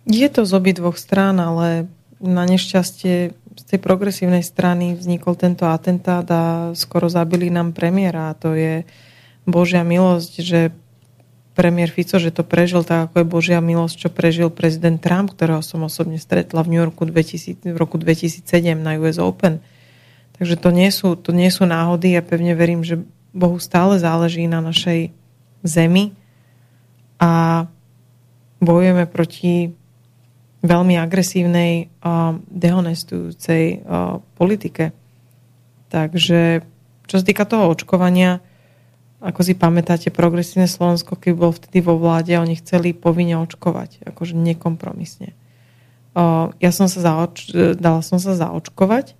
S3: Je to z obi dvoch strán, ale na nešťastie z tej progresívnej strany vznikol tento atentát a skoro zabili nám premiéra. A to je Božia milosť, že premiér Fico, že to prežil tak, ako je Božia milosť, čo prežil prezident Trump, ktorého som osobne stretla v New Yorku 2000, v roku 2007 na US Open. Takže to nie, sú, to nie sú náhody. Ja pevne verím, že Bohu stále záleží na našej zemi a bojujeme proti veľmi agresívnej, dehonestujúcej politike. Takže čo sa týka toho očkovania, ako si pamätáte, progresívne Slovensko, keď bol vtedy vo vláde, oni chceli povinne očkovať, akože nekompromisne. Ja som sa zaoč- dala som sa zaočkovať,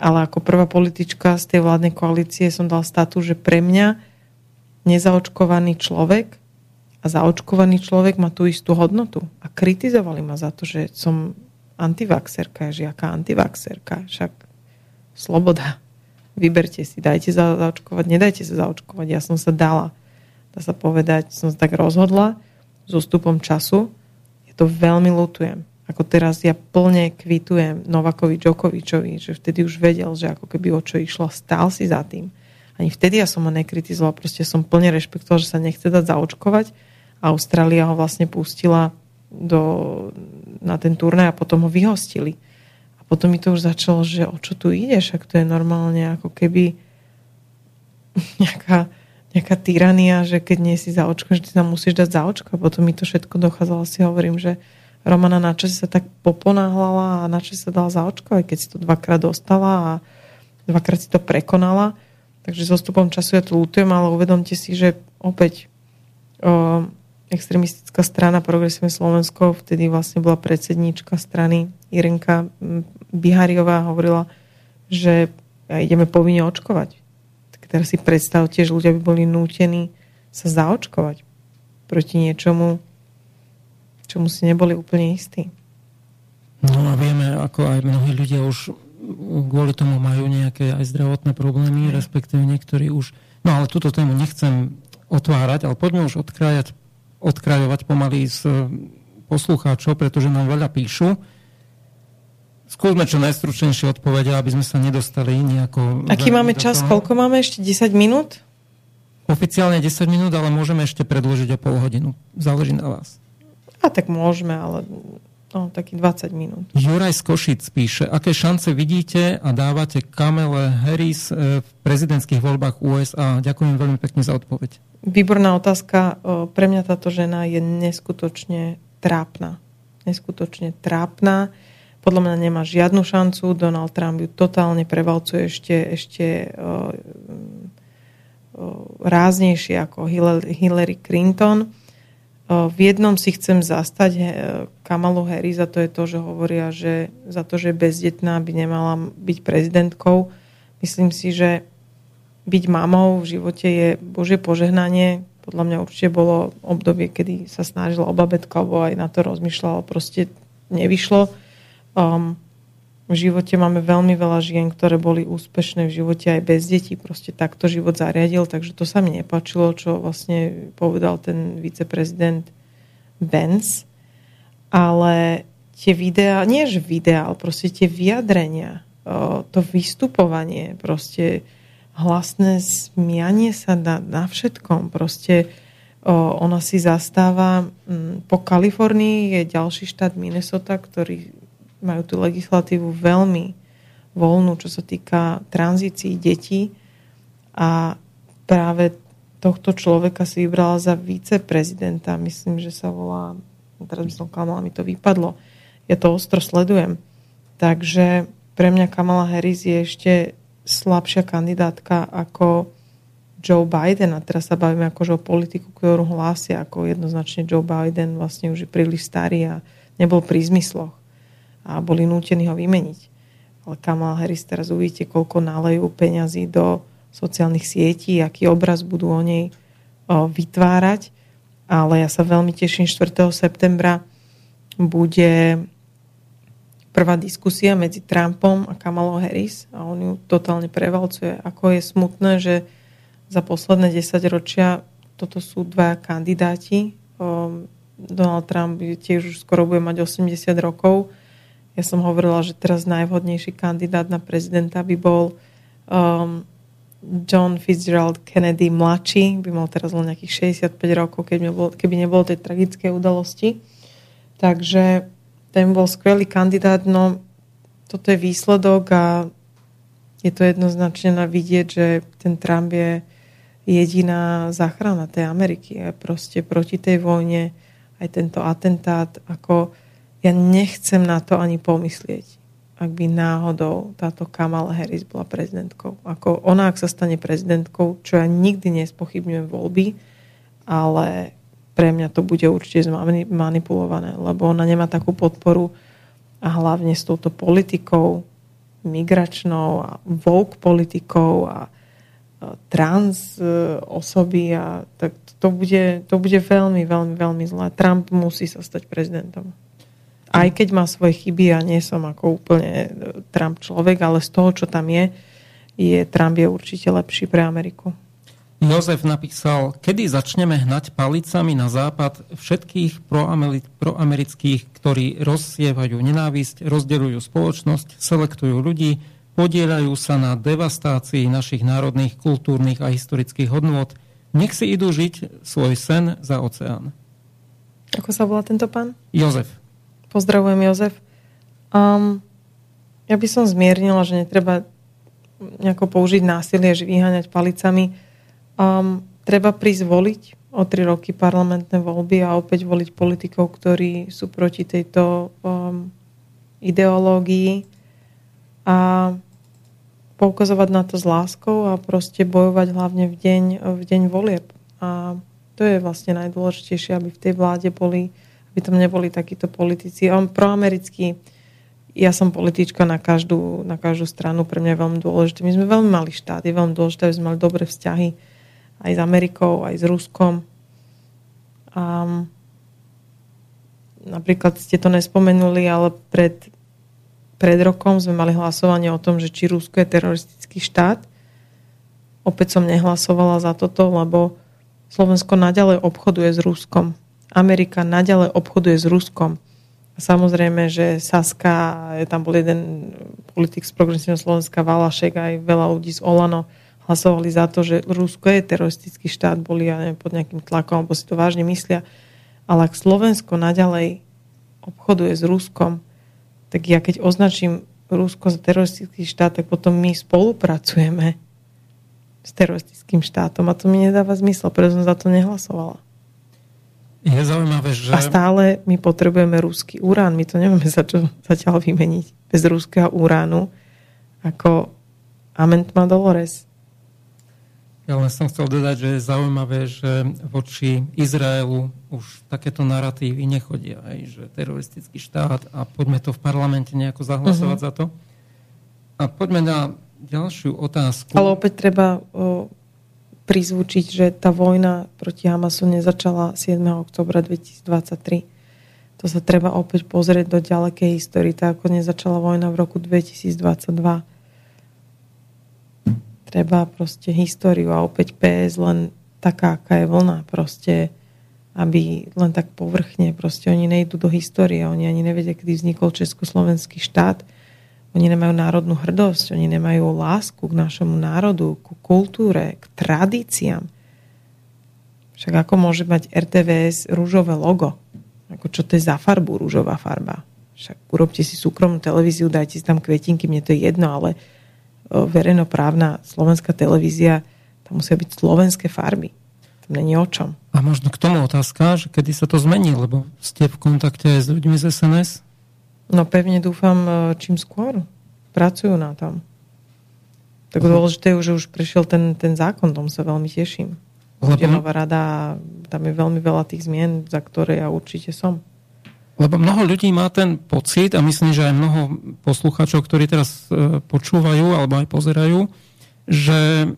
S3: ale ako prvá politička z tej vládnej koalície som dal status, že pre mňa nezaočkovaný človek a zaočkovaný človek má tú istú hodnotu. A kritizovali ma za to, že som antivaxerka, že aká antivaxerka, však sloboda vyberte si, dajte sa zaočkovať, nedajte sa zaočkovať. Ja som sa dala, dá sa povedať, som sa tak rozhodla s ústupom času. Ja to veľmi lutujem. Ako teraz ja plne kvitujem Novakovi Djokovičovi, že vtedy už vedel, že ako keby o čo išlo, stál si za tým. Ani vtedy ja som ho nekritizovala, proste som plne rešpektovala, že sa nechce dať zaočkovať. Austrália ho vlastne pustila do, na ten turnaj a potom ho vyhostili potom mi to už začalo, že o čo tu ideš, ak to je normálne ako keby nejaká, nejaká tyrania, že keď nie si zaočko, že ty sa musíš dať zaočko. A potom mi to všetko dochádzalo, si hovorím, že Romana na čase sa tak poponáhlala a na čase sa dala zaočkovať, keď si to dvakrát dostala a dvakrát si to prekonala. Takže s ostupom času ja to lutujem, ale uvedomte si, že opäť o, extremistická strana Progresívne Slovensko, vtedy vlastne bola predsedníčka strany Irenka Bihariová hovorila, že ideme povinne očkovať. Tak teraz si predstavte, že ľudia by boli nútení sa zaočkovať proti niečomu, čomu si neboli úplne istí.
S2: No a vieme, ako aj mnohí ľudia už kvôli tomu majú nejaké aj zdravotné problémy, respektíve niektorí už... No ale túto tému nechcem otvárať, ale poďme už odkrájať odkrajovať pomaly z e, poslucháčov, pretože nám veľa píšu. Skúsme čo najstručnejšie odpovede, aby sme sa nedostali nejako...
S3: Aký máme čas? Toho. Koľko máme? Ešte 10 minút?
S2: Oficiálne 10 minút, ale môžeme ešte predložiť o pol hodinu. Záleží na vás.
S3: A tak môžeme, ale no, taký 20 minút.
S2: Juraj z Košic píše, aké šance vidíte a dávate Kamele Harris e, v prezidentských voľbách USA? Ďakujem veľmi pekne za odpoveď.
S3: Výborná otázka. Pre mňa táto žena je neskutočne trápna. Neskutočne trápna. Podľa mňa nemá žiadnu šancu. Donald Trump ju totálne prevalcuje ešte, ešte ráznejšie ako Hillary Clinton. V jednom si chcem zastať Kamalu Harris a to je to, že hovoria, že za to, že bezdetná by nemala byť prezidentkou. Myslím si, že byť mamou v živote je Božie požehnanie. Podľa mňa určite bolo obdobie, kedy sa snažila o babetko, alebo aj na to rozmýšľala, proste nevyšlo. Um, v živote máme veľmi veľa žien, ktoré boli úspešné v živote aj bez detí. Proste takto život zariadil, takže to sa mi nepačilo, čo vlastne povedal ten viceprezident Benz. Ale tie videá, nie že videá, ale proste tie vyjadrenia, to vystupovanie, proste hlasné smianie sa na, na všetkom. Proste ona si zastáva, po Kalifornii je ďalší štát Minnesota, ktorý majú tú legislatívu veľmi voľnú, čo sa týka tranzícií detí a práve tohto človeka si vybrala za viceprezidenta. Myslím, že sa volá, teraz by som klamala, mi to vypadlo. Ja to ostro sledujem. Takže pre mňa Kamala Harris je ešte slabšia kandidátka ako Joe Biden. A teraz sa bavíme akože o politiku, ktorú hlásia ako jednoznačne Joe Biden vlastne už je príliš starý a nebol pri zmysloch. A boli nútení ho vymeniť. Ale Kamala Harris teraz uvidíte, koľko nálejú peňazí do sociálnych sietí, aký obraz budú o nej o, vytvárať. Ale ja sa veľmi teším 4. septembra bude prvá diskusia medzi Trumpom a Kamalou Harris a on ju totálne prevalcuje. Ako je smutné, že za posledné 10 ročia toto sú dva kandidáti. Donald Trump tiež už skoro bude mať 80 rokov. Ja som hovorila, že teraz najvhodnejší kandidát na prezidenta by bol um, John Fitzgerald Kennedy mladší, by mal teraz len nejakých 65 rokov, keby nebolo, keby nebolo tej tragickej udalosti. Takže ten bol skvelý kandidát, no toto je výsledok a je to jednoznačne na vidieť, že ten Trump je jediná záchrana tej Ameriky. Je proste proti tej vojne aj tento atentát, ako ja nechcem na to ani pomyslieť. ak by náhodou táto Kamala Harris bola prezidentkou. Ako ona, ak sa stane prezidentkou, čo ja nikdy nespochybňujem voľby, ale pre mňa to bude určite manipulované, lebo ona nemá takú podporu a hlavne s touto politikou migračnou a woke politikou a trans e, osoby a tak to bude, to bude veľmi, veľmi, veľmi zlé. Trump musí sa stať prezidentom. Aj keď má svoje chyby ja nie som ako úplne e, Trump človek, ale z toho, čo tam je, je Trump je určite lepší pre Ameriku.
S2: Jozef napísal, kedy začneme hnať palicami na západ všetkých proamerických, ktorí rozsievajú nenávisť, rozdeľujú spoločnosť, selektujú ľudí, podielajú sa na devastácii našich národných, kultúrnych a historických hodnôt. Nech si idú žiť svoj sen za oceán.
S3: Ako sa volá tento pán?
S2: Jozef.
S3: Pozdravujem, Jozef. Um, ja by som zmiernila, že netreba nejako použiť násilie, že vyháňať palicami. Um, treba prísť voliť o tri roky parlamentné voľby a opäť voliť politikov, ktorí sú proti tejto um, ideológii a poukazovať na to s láskou a proste bojovať hlavne v deň, v deň volieb. A to je vlastne najdôležitejšie, aby v tej vláde boli aby tam neboli takíto politici. On proamerický, ja som politička na každú, na každú stranu, pre mňa je veľmi dôležité. My sme veľmi malý štát, je veľmi dôležité, aby sme mali dobré vzťahy aj s Amerikou, aj s Ruskom. A napríklad ste to nespomenuli, ale pred, pred rokom sme mali hlasovanie o tom, že či Rusko je teroristický štát. Opäť som nehlasovala za toto, lebo Slovensko naďalej obchoduje s Ruskom. Amerika naďalej obchoduje s Ruskom. A samozrejme, že Saska, tam bol jeden politik z progresívneho Slovenska, Valašek, aj veľa ľudí z Olano hlasovali za to, že Rusko je teroristický štát, boli ja neviem, pod nejakým tlakom, alebo si to vážne myslia. Ale ak Slovensko naďalej obchoduje s Ruskom, tak ja keď označím Rusko za teroristický štát, tak potom my spolupracujeme s teroristickým štátom a to mi nedáva zmysel, preto som za to nehlasovala.
S2: Je zaujímavé, že...
S3: A stále my potrebujeme ruský urán. My to nemáme za čo zatiaľ vymeniť. Bez ruského uránu ako Ament má Dolores.
S2: Ja len som chcel dodať, že je zaujímavé, že voči Izraelu už takéto narratívy nechodia. Aj, že teroristický štát a poďme to v parlamente nejako zahlasovať uh-huh. za to. A poďme na ďalšiu otázku.
S3: Ale opäť treba o, prizvučiť, že tá vojna proti Hamasu nezačala 7. oktobra 2023. To sa treba opäť pozrieť do ďalekej histórie, tak ako nezačala vojna v roku 2022. Treba proste históriu a opäť PS len taká, aká je vlna. Proste, aby len tak povrchne, proste oni nejdú do histórie, oni ani nevedia, kedy vznikol Československý štát oni nemajú národnú hrdosť, oni nemajú lásku k našemu národu, ku kultúre, k tradíciám. Však ako môže mať RTVS rúžové logo? Ako čo to je za farbu, rúžová farba? Však urobte si súkromnú televíziu, dajte si tam kvetinky, mne to je jedno, ale verejnoprávna slovenská televízia, tam musia byť slovenské farby. Tam není o čom.
S2: A možno k tomu otázka, že kedy sa to zmení, lebo ste v kontakte s ľuďmi z SNS?
S3: No pevne dúfam, e, čím skôr. Pracujú na tom. Tak uh-huh. dôležité je, že už prešiel ten, ten zákon, tom sa veľmi teším. Lebo... nová rada, tam je veľmi veľa tých zmien, za ktoré ja určite som.
S2: Lebo mnoho ľudí má ten pocit, a myslím, že aj mnoho poslucháčov, ktorí teraz e, počúvajú alebo aj pozerajú, že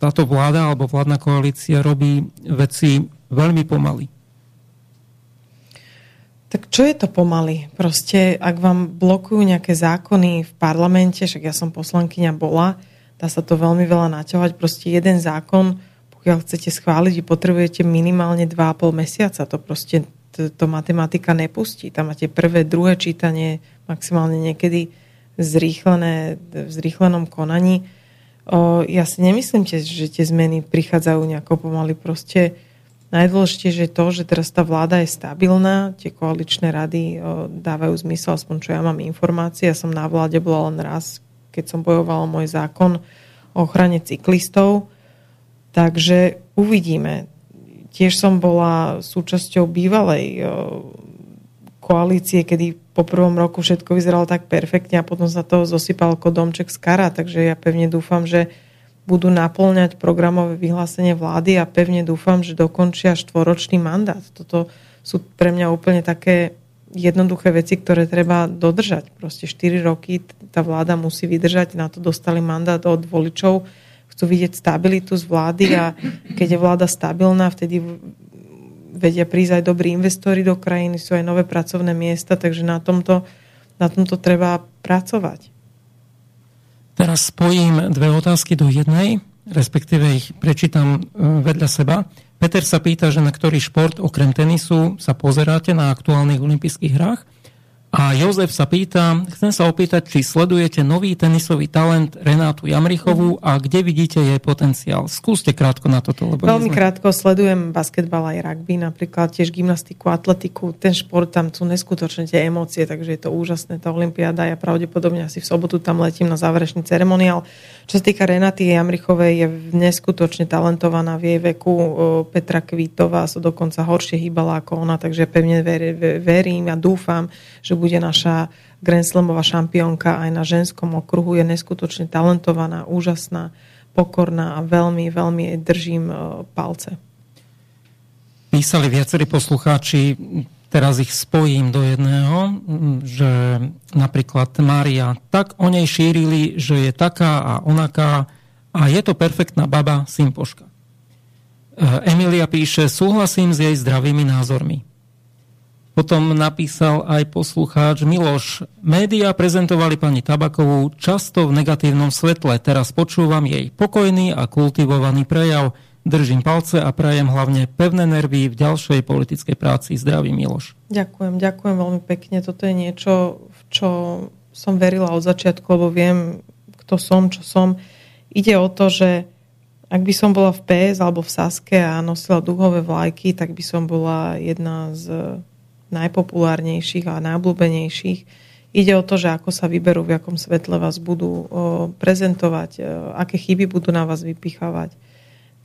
S2: táto vláda alebo vládna koalícia robí veci veľmi pomaly.
S3: Tak čo je to pomaly? Proste, ak vám blokujú nejaké zákony v parlamente, však ja som poslankyňa bola, dá sa to veľmi veľa naťahovať, proste jeden zákon, pokiaľ chcete schváliť, potrebujete minimálne 2,5 mesiaca. To proste to, to matematika nepustí. Tam máte prvé, druhé čítanie, maximálne niekedy zrýchlené, v zrýchlenom konaní. O, ja si nemyslím, že tie zmeny prichádzajú nejako pomaly. Proste Najdôležitejšie je to, že teraz tá vláda je stabilná, tie koaličné rady dávajú zmysel, aspoň čo ja mám informácie. Ja som na vláde bola len raz, keď som bojovala môj zákon o ochrane cyklistov. Takže uvidíme. Tiež som bola súčasťou bývalej koalície, kedy po prvom roku všetko vyzeralo tak perfektne a potom sa to zosypal ako domček z kara, takže ja pevne dúfam, že budú naplňať programové vyhlásenie vlády a pevne dúfam, že dokončia štvoročný mandát. Toto sú pre mňa úplne také jednoduché veci, ktoré treba dodržať. Proste 4 roky tá vláda musí vydržať, na to dostali mandát od voličov, chcú vidieť stabilitu z vlády a keď je vláda stabilná, vtedy vedia prísť aj dobrí investori do krajiny, sú aj nové pracovné miesta, takže na tomto, na tomto treba pracovať.
S2: Teraz spojím dve otázky do jednej, respektíve ich prečítam e, vedľa seba. Peter sa pýta, že na ktorý šport okrem tenisu sa pozeráte na aktuálnych olympijských hrách a Jozef sa pýta, chcem sa opýtať, či sledujete nový tenisový talent Renátu Jamrichovú a kde vidíte jej potenciál. Skúste krátko na toto.
S3: Lebo Veľmi sme... krátko sledujem basketbal aj rugby, napríklad tiež gymnastiku, atletiku. Ten šport, tam sú neskutočne tie emócie, takže je to úžasné, tá olimpiáda. Ja pravdepodobne asi v sobotu tam letím na záverečný ceremoniál. Čo sa týka Renaty Jamrichovej, je neskutočne talentovaná v jej veku. Petra Kvítová sa dokonca horšie hýbala ako ona, takže pevne verím a dúfam, že bude naša Grand Slamová šampiónka aj na ženskom okruhu. Je neskutočne talentovaná, úžasná, pokorná a veľmi, veľmi držím e, palce.
S2: Písali viacerí poslucháči, teraz ich spojím do jedného, že napríklad Mária, tak o nej šírili, že je taká a onaká a je to perfektná baba, Simpoška. E, Emilia píše, súhlasím s jej zdravými názormi. Potom napísal aj poslucháč Miloš. Média prezentovali pani Tabakovú často v negatívnom svetle. Teraz počúvam jej pokojný a kultivovaný prejav. Držím palce a prajem hlavne pevné nervy v ďalšej politickej práci. Zdraví Miloš.
S3: Ďakujem, ďakujem veľmi pekne. Toto je niečo, v čo som verila od začiatku, lebo viem, kto som, čo som. Ide o to, že ak by som bola v PS alebo v Saske a nosila duhové vlajky, tak by som bola jedna z najpopulárnejších a najobľúbenejších. Ide o to, že ako sa vyberú, v akom svetle vás budú prezentovať, aké chyby budú na vás vypichávať.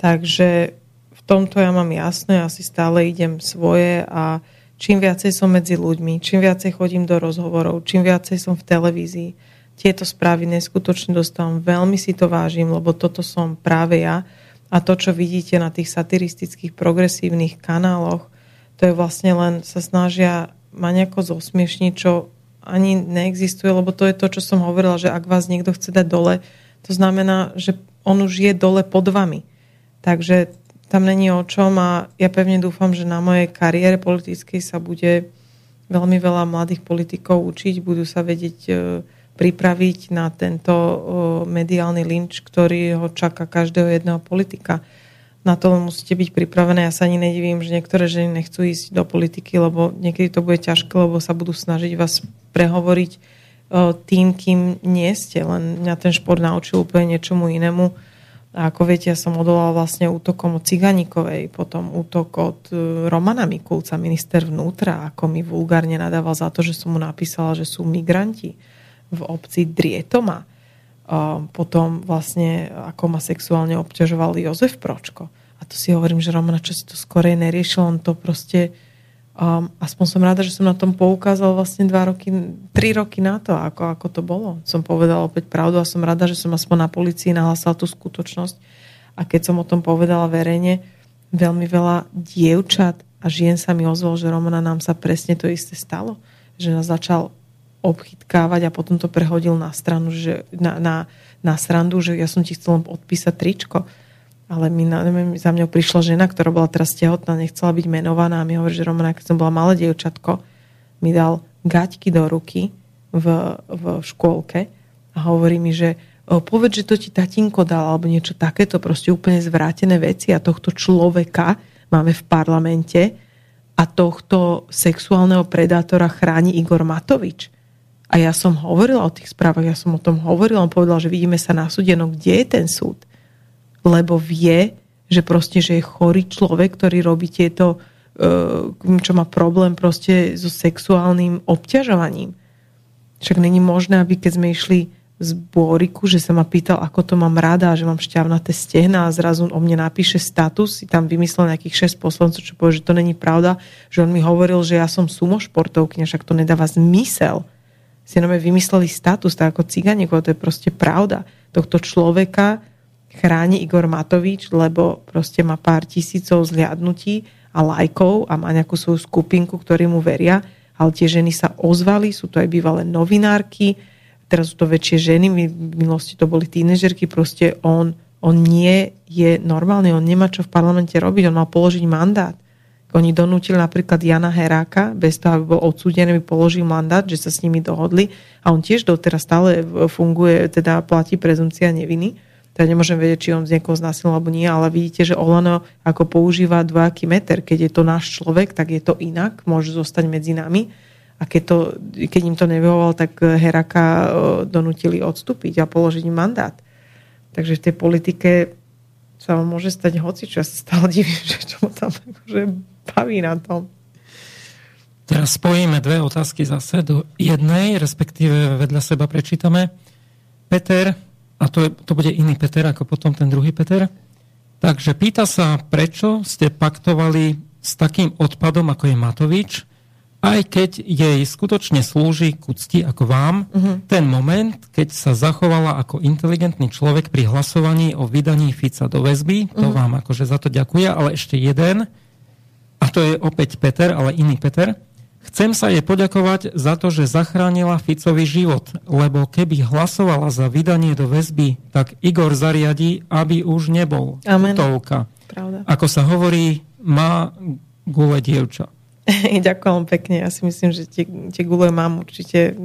S3: Takže v tomto ja mám jasné, asi stále idem svoje a čím viacej som medzi ľuďmi, čím viacej chodím do rozhovorov, čím viacej som v televízii, tieto správy neskutočne dostávam. Veľmi si to vážim, lebo toto som práve ja. A to, čo vidíte na tých satiristických, progresívnych kanáloch, to je vlastne len sa snažia ma nejako zosmiešniť, čo ani neexistuje, lebo to je to, čo som hovorila, že ak vás niekto chce dať dole, to znamená, že on už je dole pod vami. Takže tam není o čom a ja pevne dúfam, že na mojej kariére politickej sa bude veľmi veľa mladých politikov učiť, budú sa vedieť e, pripraviť na tento mediálny lynč, ktorý ho čaká každého jedného politika na to musíte byť pripravené. Ja sa ani nedivím, že niektoré ženy nechcú ísť do politiky, lebo niekedy to bude ťažké, lebo sa budú snažiť vás prehovoriť tým, kým nie ste. Len mňa ten šport naučil úplne niečomu inému. A ako viete, ja som odolala vlastne útokom od Ciganíkovej, potom útok od e, Romana Mikulca, minister vnútra, ako mi vulgárne nadával za to, že som mu napísala, že sú migranti v obci Drietoma potom vlastne ako ma sexuálne obťažoval Jozef Pročko. A to si hovorím, že Romana, čo si to skorej neriešil, on to proste um, aspoň som rada, že som na tom poukázal vlastne dva roky, tri roky na to, ako, ako to bolo. Som povedala opäť pravdu a som rada, že som aspoň na policii nahlásala tú skutočnosť. A keď som o tom povedala verejne, veľmi veľa dievčat a žien sa mi ozval, že Romana nám sa presne to isté stalo. Že nás začal obchytkávať a potom to prehodil na stranu, že, na, na, na srandu, že ja som ti chcel odpísať tričko. Ale mi, na, za mňou prišla žena, ktorá bola teraz tehotná, nechcela byť menovaná a mi hovorí, že Romana, keď som bola malé dievčatko, mi dal gaťky do ruky v, v škôlke a hovorí mi, že povedz, že to ti tatinko dal alebo niečo takéto, proste úplne zvrátené veci a tohto človeka máme v parlamente a tohto sexuálneho predátora chráni Igor Matovič. A ja som hovorila o tých správach, ja som o tom hovorila, on povedal, že vidíme sa na súde, no kde je ten súd? Lebo vie, že proste, že je chorý človek, ktorý robí tieto, e, čo má problém proste so sexuálnym obťažovaním. Však není možné, aby keď sme išli z Bôriku, že sa ma pýtal, ako to mám rada, že mám šťavnaté stehna a zrazu o mne napíše status, si tam vymyslel nejakých 6 poslancov, čo povie, že to není pravda, že on mi hovoril, že ja som sumo športovkyňa, však to nedáva zmysel. Si jenom vymysleli status, tak ako ciganíkov, to je proste pravda. Tohto človeka chráni Igor Matovič, lebo proste má pár tisícov zliadnutí a lajkov a má nejakú svoju skupinku, ktorí mu veria, ale tie ženy sa ozvali, sú to aj bývalé novinárky, teraz sú to väčšie ženy, v minulosti to boli tínežerky, proste on, on nie je normálny, on nemá čo v parlamente robiť, on mal položiť mandát. Oni donútili napríklad Jana Heráka, bez toho, aby bol odsúdený, položil mandát, že sa s nimi dohodli a on tiež doteraz stále funguje, teda platí prezumcia neviny. Teda nemôžem vedieť, či on z niekoho znásilnil alebo nie, ale vidíte, že Olano ako používa dvojaký meter. Keď je to náš človek, tak je to inak, môže zostať medzi nami a keď, to, keď im to nevyhoval, tak Heraka e, donútili odstúpiť a položiť im mandát. Takže v tej politike sa vám môže stať hoci, čo ja sa stále divím, že čo tam akože baví na tom.
S2: Teraz spojíme dve otázky zase do jednej, respektíve vedľa seba prečítame. Peter, a to, je, to bude iný Peter ako potom ten druhý Peter, takže pýta sa, prečo ste paktovali s takým odpadom, ako je Matovič, aj keď jej skutočne slúži ku cti ako vám, uh-huh. ten moment, keď sa zachovala ako inteligentný človek pri hlasovaní o vydaní Fica do väzby, to uh-huh. vám akože za to ďakuje, ale ešte jeden, a to je opäť Peter, ale iný Peter, chcem sa jej poďakovať za to, že zachránila Ficovi život, lebo keby hlasovala za vydanie do väzby, tak Igor zariadí, aby už nebol.
S3: Amen.
S2: Tovka.
S3: Pravda.
S2: Ako sa hovorí, má gule dievča.
S3: Ďakujem pekne. Ja si myslím, že tie, tie gule mám určite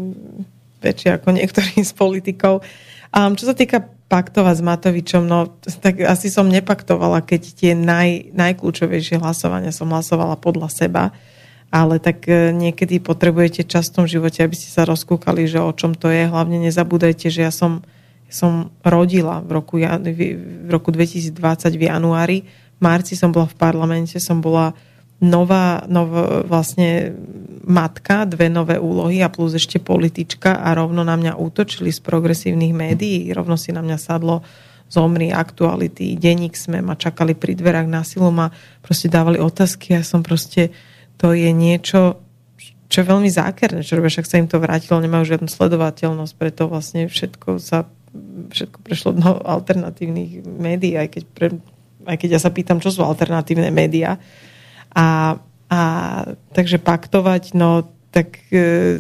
S3: väčšie ako niektorí z politikov. A čo sa týka paktovať s Matovičom, no tak asi som nepaktovala, keď tie naj, najkľúčovejšie hlasovania som hlasovala podľa seba, ale tak e, niekedy potrebujete čas v tom živote, aby ste sa rozkúkali, že o čom to je. Hlavne nezabúdajte, že ja som, som rodila v roku, v roku 2020 v januári. V marci som bola v parlamente, som bola nová, nová vlastne matka, dve nové úlohy a plus ešte politička a rovno na mňa útočili z progresívnych médií, rovno si na mňa sadlo zomri, aktuality, denník sme ma čakali pri dverách na silu, ma proste dávali otázky a som proste, to je niečo, čo je veľmi zákerné, čo robia, však sa im to vrátilo, nemajú žiadnu sledovateľnosť, preto vlastne všetko sa všetko prešlo do alternatívnych médií, aj keď, pre, aj keď ja sa pýtam, čo sú alternatívne médiá, a, a takže paktovať, no tak e,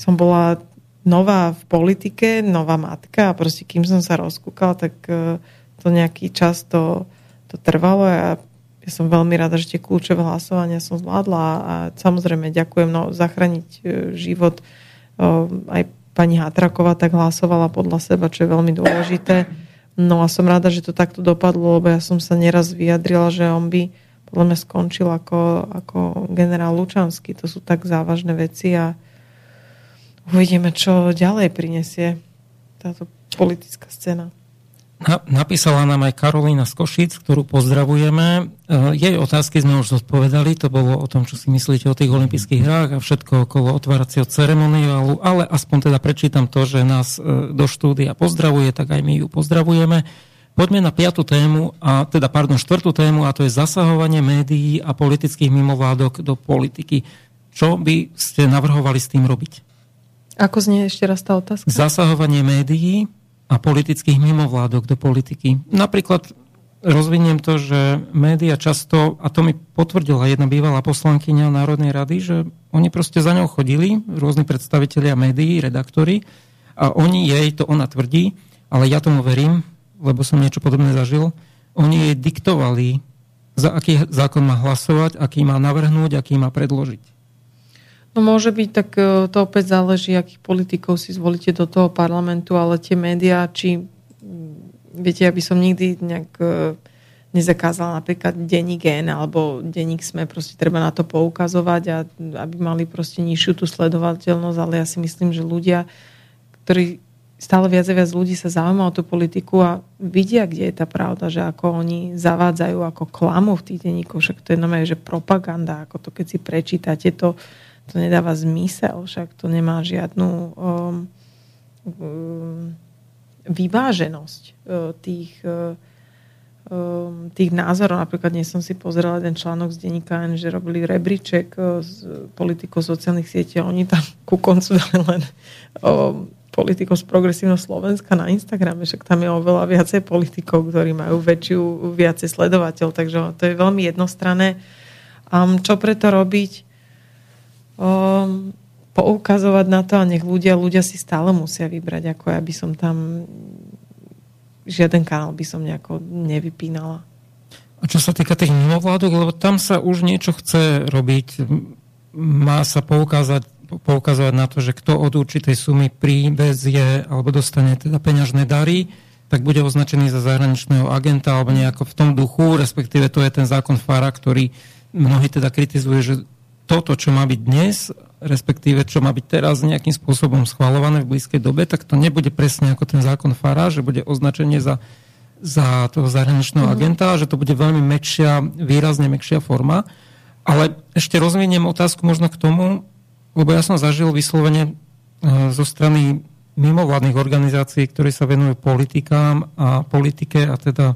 S3: som bola nová v politike, nová matka a proste kým som sa rozkúkala, tak e, to nejaký čas to, to trvalo a ja som veľmi rada, že tie kľúčové hlasovania som zvládla a samozrejme ďakujem, no zachrániť e, život e, aj pani Hatraková tak hlasovala podľa seba, čo je veľmi dôležité. No a som rada, že to takto dopadlo, lebo ja som sa neraz vyjadrila, že on by podľa mňa skončil ako, ako generál Lučanský. To sú tak závažné veci a uvidíme, čo ďalej prinesie táto politická scéna.
S2: Napísala nám aj Karolína z Košic, ktorú pozdravujeme. E, jej otázky sme už zodpovedali, to bolo o tom, čo si myslíte o tých olympijských hrách a všetko okolo otváracieho ceremoniálu, ale aspoň teda prečítam to, že nás e, do štúdia pozdravuje, tak aj my ju pozdravujeme. Poďme na piatú tému, a teda, pardon, štvrtú tému, a to je zasahovanie médií a politických mimovládok do politiky. Čo by ste navrhovali s tým robiť?
S3: Ako znie ešte raz tá otázka?
S2: Zasahovanie médií a politických mimovládok do politiky. Napríklad rozviniem to, že média často, a to mi potvrdila jedna bývalá poslankyňa Národnej rady, že oni proste za ňou chodili, rôzni predstavitelia médií, redaktori, a oni jej, to ona tvrdí, ale ja tomu verím, lebo som niečo podobné zažil, oni jej diktovali, za aký zákon má hlasovať, aký má navrhnúť, aký má predložiť.
S3: Môže byť, tak e, to opäť záleží, akých politikov si zvolíte do toho parlamentu, ale tie médiá, či viete, aby som nikdy nejak e, nezakázala napríklad denní gen alebo denník sme, proste treba na to poukazovať a aby mali proste nižšiu tú sledovateľnosť, ale ja si myslím, že ľudia, ktorí stále viac a viac ľudí sa zaujíma o tú politiku a vidia, kde je tá pravda, že ako oni zavádzajú, ako klamu v tých denníkoch, však to je normálne, že propaganda, ako to keď si prečítate, to, to nedáva zmysel, však to nemá žiadnu, um, vyváženosť tých, tých názorov. Napríklad dnes som si pozerala jeden článok z denníka N, že robili rebríček z politikov sociálnych sietí a oni tam ku koncu dali len politikov z progresívneho Slovenska na Instagrame, však tam je oveľa viacej politikov, ktorí majú väčšiu, viacej sledovateľ, takže to je veľmi jednostranné. Um, čo preto robiť? Um, poukazovať na to a nech ľudia, ľudia si stále musia vybrať, ako ja by som tam žiaden kanál by som nejako nevypínala.
S2: A čo sa týka tých mimovládok, lebo tam sa už niečo chce robiť, má sa poukázať poukazovať na to, že kto od určitej sumy príbezie alebo dostane teda peňažné dary, tak bude označený za zahraničného agenta alebo nejako v tom duchu, respektíve to je ten zákon FARA, ktorý mnohí teda kritizuje, že toto, čo má byť dnes, respektíve čo má byť teraz nejakým spôsobom schvalované v blízkej dobe, tak to nebude presne ako ten zákon FARA, že bude označenie za, za toho zahraničného mm. agenta, že to bude veľmi mekšia, výrazne mekšia forma. Ale ešte rozviniem otázku možno k tomu, lebo ja som zažil vyslovene e, zo strany mimovládnych organizácií, ktoré sa venujú politikám a politike a teda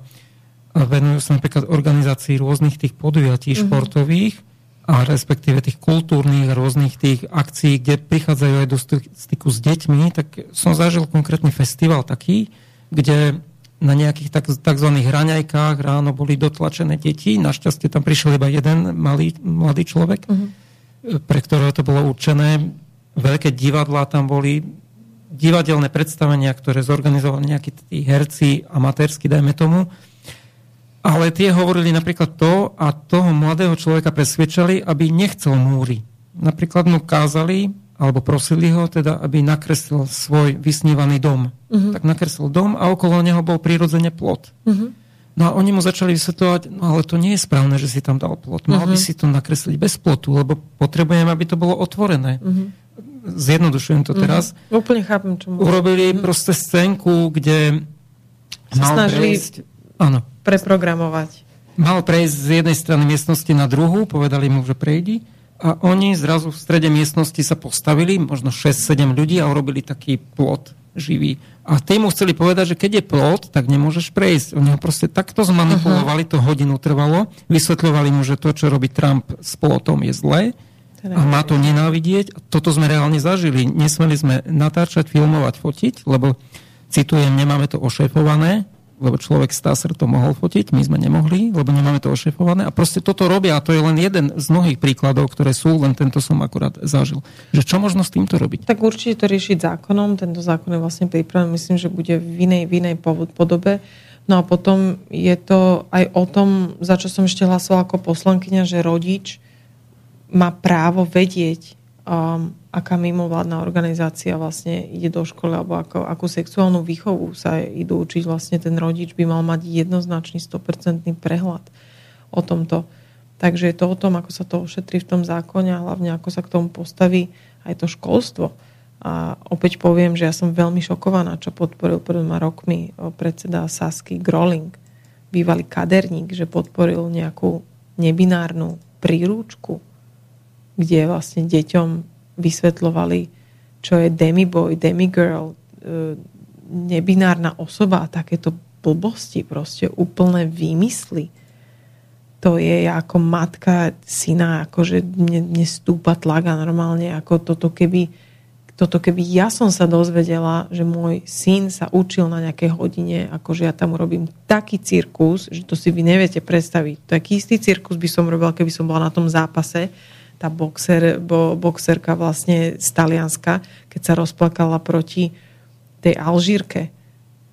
S2: venujú sa napríklad organizácii rôznych tých podujatí mm-hmm. športových a respektíve tých kultúrnych rôznych tých akcií, kde prichádzajú aj do styku s deťmi, tak som zažil konkrétny festival taký, kde na nejakých tzv. hraňajkách ráno boli dotlačené deti. Našťastie tam prišiel iba jeden malý, mladý človek. Mm-hmm pre ktorého to bolo určené. Veľké divadlá tam boli, divadelné predstavenia, ktoré zorganizovali nejakí tí herci amatérsky, dajme tomu. Ale tie hovorili napríklad to a toho mladého človeka presvedčali, aby nechcel múry. Napríklad mu kázali, alebo prosili ho teda, aby nakreslil svoj vysnívaný dom. Uh-huh. Tak nakreslil dom a okolo neho bol prirodzene plot. Uh-huh. No a oni mu začali vysvetľovať, no ale to nie je správne, že si tam dal plot. Mal uh-huh. by mhm. si to nakresliť bez plotu, lebo potrebujem, aby to bolo otvorené. Uh-huh. Zjednodušujem to uh-huh. teraz.
S3: Úplne chápem, čo
S2: môžem. Urobili uh-huh. proste scénku, kde
S3: sa mal prejsť, áno, preprogramovať.
S2: Mal prejsť z jednej strany miestnosti na druhú, povedali mu, že prejdi. A oni zrazu v strede miestnosti sa postavili, možno 6-7 ľudí a urobili taký plot živý. A tí mu chceli povedať, že keď je plot, tak nemôžeš prejsť. Oni ho proste takto zmanipulovali, uh-huh. to hodinu trvalo, vysvetľovali mu, že to, čo robí Trump s plotom, je zlé a má to nenávidieť. Toto sme reálne zažili. Nesmeli sme natáčať, filmovať, fotiť, lebo, citujem, nemáme to ošefované, lebo človek Stasser to mohol fotiť, my sme nemohli, lebo nemáme to ošefované. A proste toto robia, a to je len jeden z mnohých príkladov, ktoré sú, len tento som akurát zažil. Že čo možno s týmto robiť?
S3: Tak určite to riešiť zákonom, tento zákon je vlastne pripravený, myslím, že bude v inej, v inej podobe. No a potom je to aj o tom, za čo som ešte hlasovala ako poslankyňa, že rodič má právo vedieť, um, aká mimovládna organizácia vlastne ide do školy alebo ako, akú sexuálnu výchovu sa idú učiť. Vlastne ten rodič by mal mať jednoznačný 100% prehľad o tomto. Takže je to o tom, ako sa to ošetrí v tom zákone a hlavne ako sa k tomu postaví aj to školstvo. A opäť poviem, že ja som veľmi šokovaná, čo podporil pred dvoma rokmi predseda Sasky Groling, bývalý kaderník, že podporil nejakú nebinárnu príručku kde vlastne deťom vysvetľovali, čo je demiboy, demigirl, e, nebinárna osoba a takéto blbosti, proste úplné výmysly. To je ako matka syna, akože mne, mne stúpa tlak a normálne ako toto keby, toto keby ja som sa dozvedela, že môj syn sa učil na nejakej hodine, akože ja tam urobím taký cirkus, že to si vy neviete predstaviť. Taký istý cirkus by som robila, keby som bola na tom zápase tá boxer, bo, boxerka vlastne z Talianska, keď sa rozplakala proti tej Alžírke,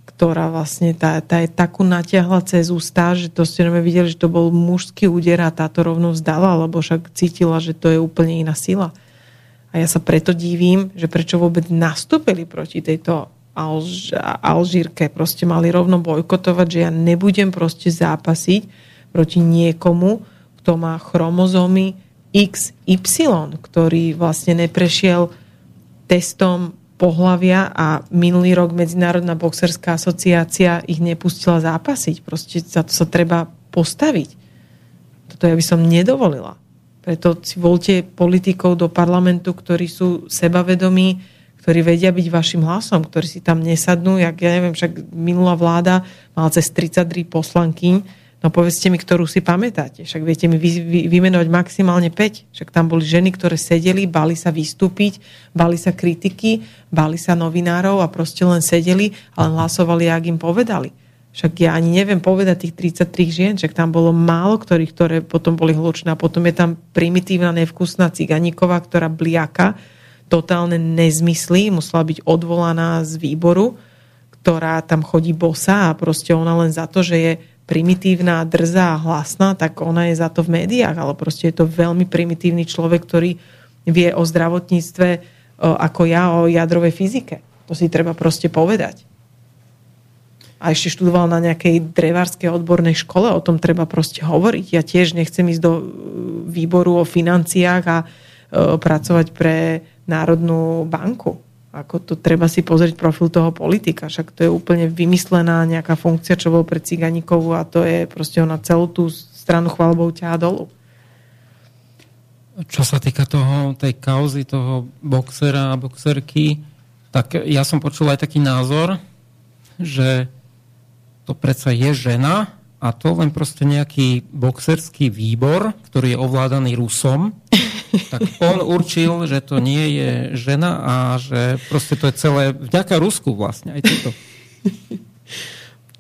S3: ktorá vlastne tá, tá je takú natiahla cez ústa, že to ste neviem videli, že to bol mužský úder a táto rovno vzdala, lebo však cítila, že to je úplne iná sila. A ja sa preto divím, že prečo vôbec nastúpili proti tejto Alž, Alžírke. Proste mali rovno bojkotovať, že ja nebudem proste zápasiť proti niekomu, kto má chromozómy XY, ktorý vlastne neprešiel testom pohlavia a minulý rok Medzinárodná boxerská asociácia ich nepustila zápasiť. Proste za to sa treba postaviť. Toto ja by som nedovolila. Preto si voľte politikov do parlamentu, ktorí sú sebavedomí, ktorí vedia byť vašim hlasom, ktorí si tam nesadnú, jak ja neviem, však minulá vláda mala cez 33 poslankyň, no povedzte mi, ktorú si pamätáte. Však viete mi vy, vy, vymenovať maximálne 5. Však tam boli ženy, ktoré sedeli, bali sa vystúpiť, bali sa kritiky, bali sa novinárov a proste len sedeli a len hlasovali, ak im povedali. Však ja ani neviem povedať tých 33 žien, však tam bolo málo ktorých, ktoré potom boli hlučné. A potom je tam primitívna, nevkusná ciganíková, ktorá bliaka, totálne nezmysly, musela byť odvolaná z výboru, ktorá tam chodí bosa a proste ona len za to, že je primitívna, drzá a hlasná, tak ona je za to v médiách, ale proste je to veľmi primitívny človek, ktorý vie o zdravotníctve ako ja o jadrovej fyzike. To si treba proste povedať a ešte študoval na nejakej drevárskej odbornej škole, o tom treba proste hovoriť. Ja tiež nechcem ísť do uh, výboru o financiách a uh, pracovať pre Národnú banku. Ako to treba si pozrieť profil toho politika. Však to je úplne vymyslená nejaká funkcia, čo bol pre Ciganíkovú a to je proste ona celú tú stranu chvalbou ťaha dolu.
S2: Čo sa týka toho, tej kauzy, toho boxera a boxerky, tak ja som počul aj taký názor, že to predsa je žena a to len proste nejaký boxerský výbor, ktorý je ovládaný Rusom, tak on určil, že to nie je žena a že proste to je celé vďaka Rusku vlastne aj toto.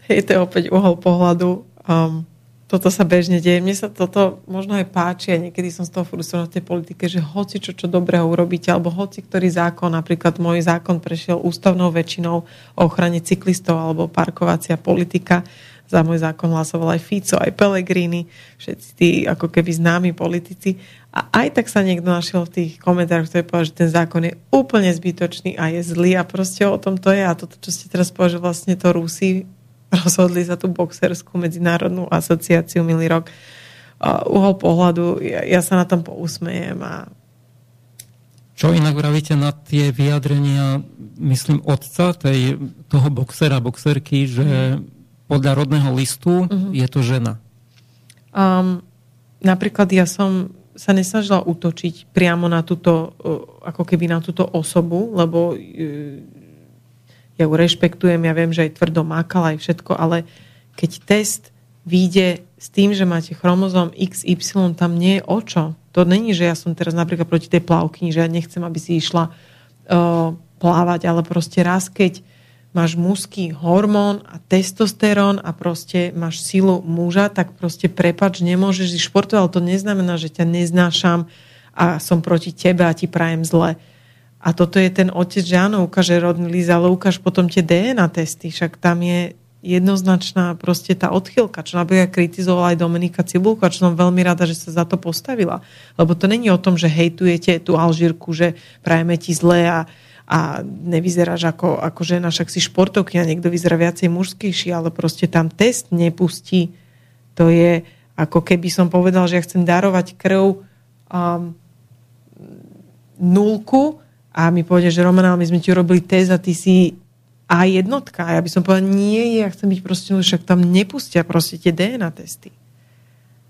S3: Hej, to je opäť uhol pohľadu. Um, toto sa bežne deje. Mne sa toto možno aj páči a niekedy som z toho frustrovaná v tej politike, že hoci čo, čo dobrého urobíte, alebo hoci ktorý zákon, napríklad môj zákon prešiel ústavnou väčšinou o ochrane cyklistov alebo parkovacia politika, za môj zákon hlasoval aj Fico, aj Pellegrini, všetci tí ako keby známi politici. A aj tak sa niekto našiel v tých komentároch, ktorý povedal, že ten zákon je úplne zbytočný a je zlý a proste o tom to je. A toto, čo ste teraz povedali, že vlastne to Rusi rozhodli za tú boxerskú medzinárodnú asociáciu milý rok. Uh, uhol pohľadu, ja, ja sa na tom pousmejem a
S2: čo inak vravíte na tie vyjadrenia, myslím, otca tej, toho boxera, boxerky, že podľa rodného listu uh-huh. je to žena?
S3: Um, napríklad ja som sa nesnažila útočiť priamo na túto, ako keby na túto osobu, lebo ja ju rešpektujem, ja viem, že aj tvrdo mákala aj všetko, ale keď test vyjde s tým, že máte chromozom XY, tam nie je o čo. To není, že ja som teraz napríklad proti tej plavkyni, že ja nechcem, aby si išla uh, plávať, ale proste raz, keď máš mužský hormón a testosterón a proste máš silu muža, tak proste prepač, nemôžeš ísť športovať, ale to neznamená, že ťa neznášam a som proti tebe a ti prajem zle. A toto je ten otec, že áno, ukáže rodný list, ale ukáž potom tie DNA testy. Však tam je jednoznačná proste tá odchylka, čo napríklad kritizovala aj Dominika Cibulko, čo som veľmi rada, že sa za to postavila. Lebo to není o tom, že hejtujete tú Alžírku, že prajeme ti zle a, a nevyzeráš ako, ako žena, však si športovky a niekto vyzerá viacej mužskejší, ale proste tam test nepustí. To je ako keby som povedal, že ja chcem darovať krv um, nulku a mi povede, že Romana, my sme ti urobili test a ty si A jednotka. Ja by som povedala, nie, ja chcem byť proste, však tam nepustia proste tie DNA testy.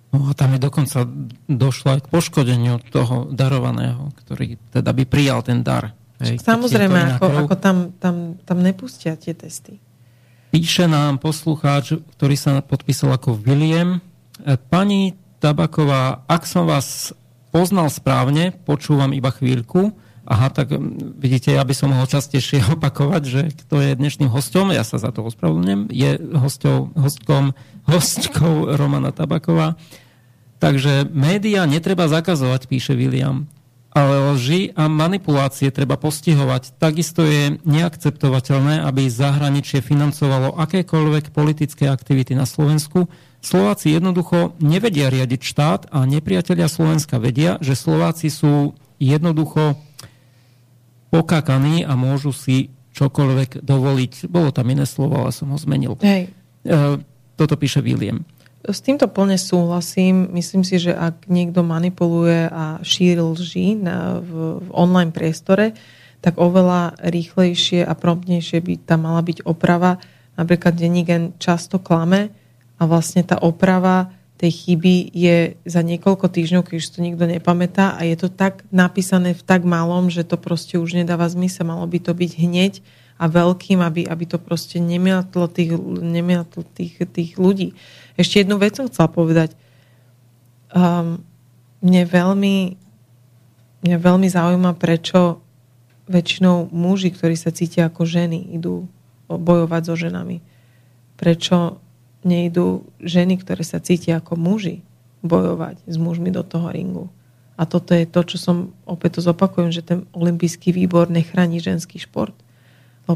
S2: No a tam je dokonca došlo aj k poškodeniu toho darovaného, ktorý teda by prijal ten dar.
S3: Hej, Samozrejme, ako, ako tam, tam, tam nepustia tie testy.
S2: Píše nám poslucháč, ktorý sa podpísal ako William. E, pani Tabaková, ak som vás poznal správne, počúvam iba chvíľku, Aha, tak vidíte, ja by som mohol častejšie opakovať, že kto je dnešným hostom, ja sa za to ospravedlňujem, je hostou, hostkom, hostkou Romana Tabaková. Takže média netreba zakazovať, píše William, ale lži a manipulácie treba postihovať. Takisto je neakceptovateľné, aby zahraničie financovalo akékoľvek politické aktivity na Slovensku. Slováci jednoducho nevedia riadiť štát a nepriatelia Slovenska vedia, že Slováci sú jednoducho pokakaní a môžu si čokoľvek dovoliť. Bolo tam iné slovo, ale som ho zmenil.
S3: Hej.
S2: E, toto píše William.
S3: S týmto plne súhlasím. Myslím si, že ak niekto manipuluje a šíri lži na, v, v online priestore, tak oveľa rýchlejšie a promptnejšie by tam mala byť oprava. Napríklad Denigen často klame a vlastne tá oprava tej chyby je za niekoľko týždňov, keď to nikto nepamätá a je to tak napísané v tak malom, že to proste už nedáva zmysel. Malo by to byť hneď a veľkým, aby, aby to proste nemiatlo tých, nemiatlo tých, tých ľudí. Ešte jednu vec som chcela povedať. Um, mne veľmi mňa veľmi zaujíma, prečo väčšinou muži, ktorí sa cítia ako ženy, idú bojovať so ženami. Prečo nejdú ženy, ktoré sa cítia ako muži, bojovať s mužmi do toho ringu. A toto je to, čo som opäť to zopakujem, že ten olimpijský výbor nechráni ženský šport.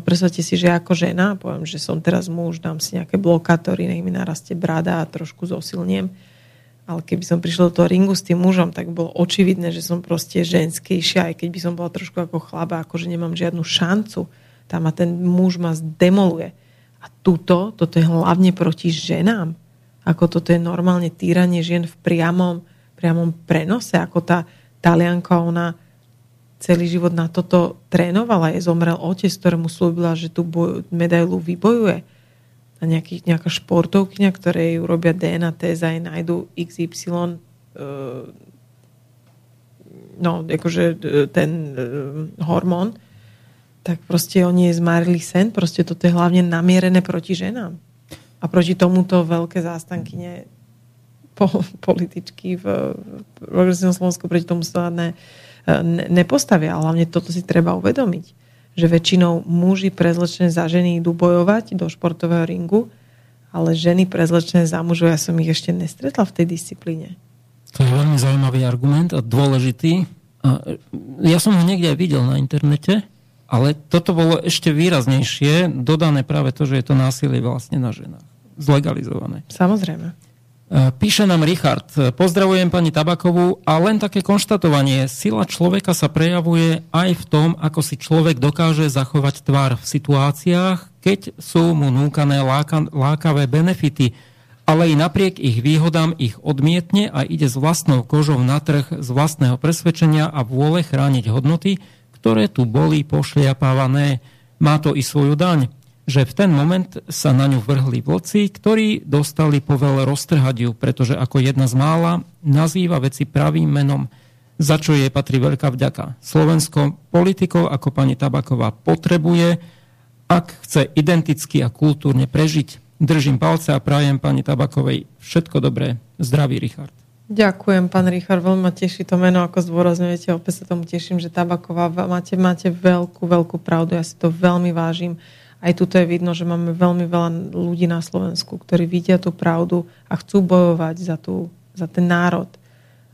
S3: Predstavte si, že ako žena, poviem, že som teraz muž, dám si nejaké blokátory, nech mi narastie brada a trošku zosilniem. Ale keby som prišla do toho ringu s tým mužom, tak bolo očividné, že som proste ženskejšia, aj keď by som bola trošku ako chlaba, ako že nemám žiadnu šancu. Tam a ten muž ma zdemoluje. A tuto, toto je hlavne proti ženám. Ako toto je normálne týranie žien v priamom, priamom prenose. Ako tá talianka, ona celý život na toto trénovala. Je zomrel otec, ktorému slúbila, že tú boj, medailu vybojuje. A nejaký, nejaká športovkňa, ktoré ju robia DNA test nájdu XY uh, no, akože e, ten uh, hormón, tak proste oni zmarili sen. Proste toto je hlavne namierené proti ženám. A proti tomuto veľké zástankyne po, političky v, v progresívnom Slovensku proti tomu sa ne, ne, nepostavia. A hlavne toto si treba uvedomiť. Že väčšinou muži prezlečené za ženy idú bojovať do športového ringu, ale ženy prezlečené za mužov, ja som ich ešte nestretla v tej disciplíne.
S2: To je veľmi zaujímavý argument a dôležitý. Ja som ho niekde aj videl na internete, ale toto bolo ešte výraznejšie, dodané práve to, že je to násilie vlastne na ženách. Zlegalizované.
S3: Samozrejme. E,
S2: píše nám Richard, pozdravujem pani Tabakovú a len také konštatovanie, sila človeka sa prejavuje aj v tom, ako si človek dokáže zachovať tvár v situáciách, keď sú mu núkané láka, lákavé benefity, ale i napriek ich výhodám ich odmietne a ide s vlastnou kožou na trh z vlastného presvedčenia a vôle chrániť hodnoty, ktoré tu boli pošliapávané. Má to i svoju daň, že v ten moment sa na ňu vrhli vlci, ktorí dostali povel roztrhať ju, pretože ako jedna z mála nazýva veci pravým menom, za čo jej patrí veľká vďaka. Slovensko politikov ako pani Tabaková potrebuje, ak chce identicky a kultúrne prežiť. Držím palce a prajem pani Tabakovej všetko dobré. Zdravý Richard.
S3: Ďakujem, pán Richard, veľmi ma teší to meno, ako zdôrazňujete. Opäť sa tomu teším, že Tabaková, máte, máte veľkú, veľkú pravdu. Ja si to veľmi vážim. Aj tuto je vidno, že máme veľmi veľa ľudí na Slovensku, ktorí vidia tú pravdu a chcú bojovať za, tú, za ten národ,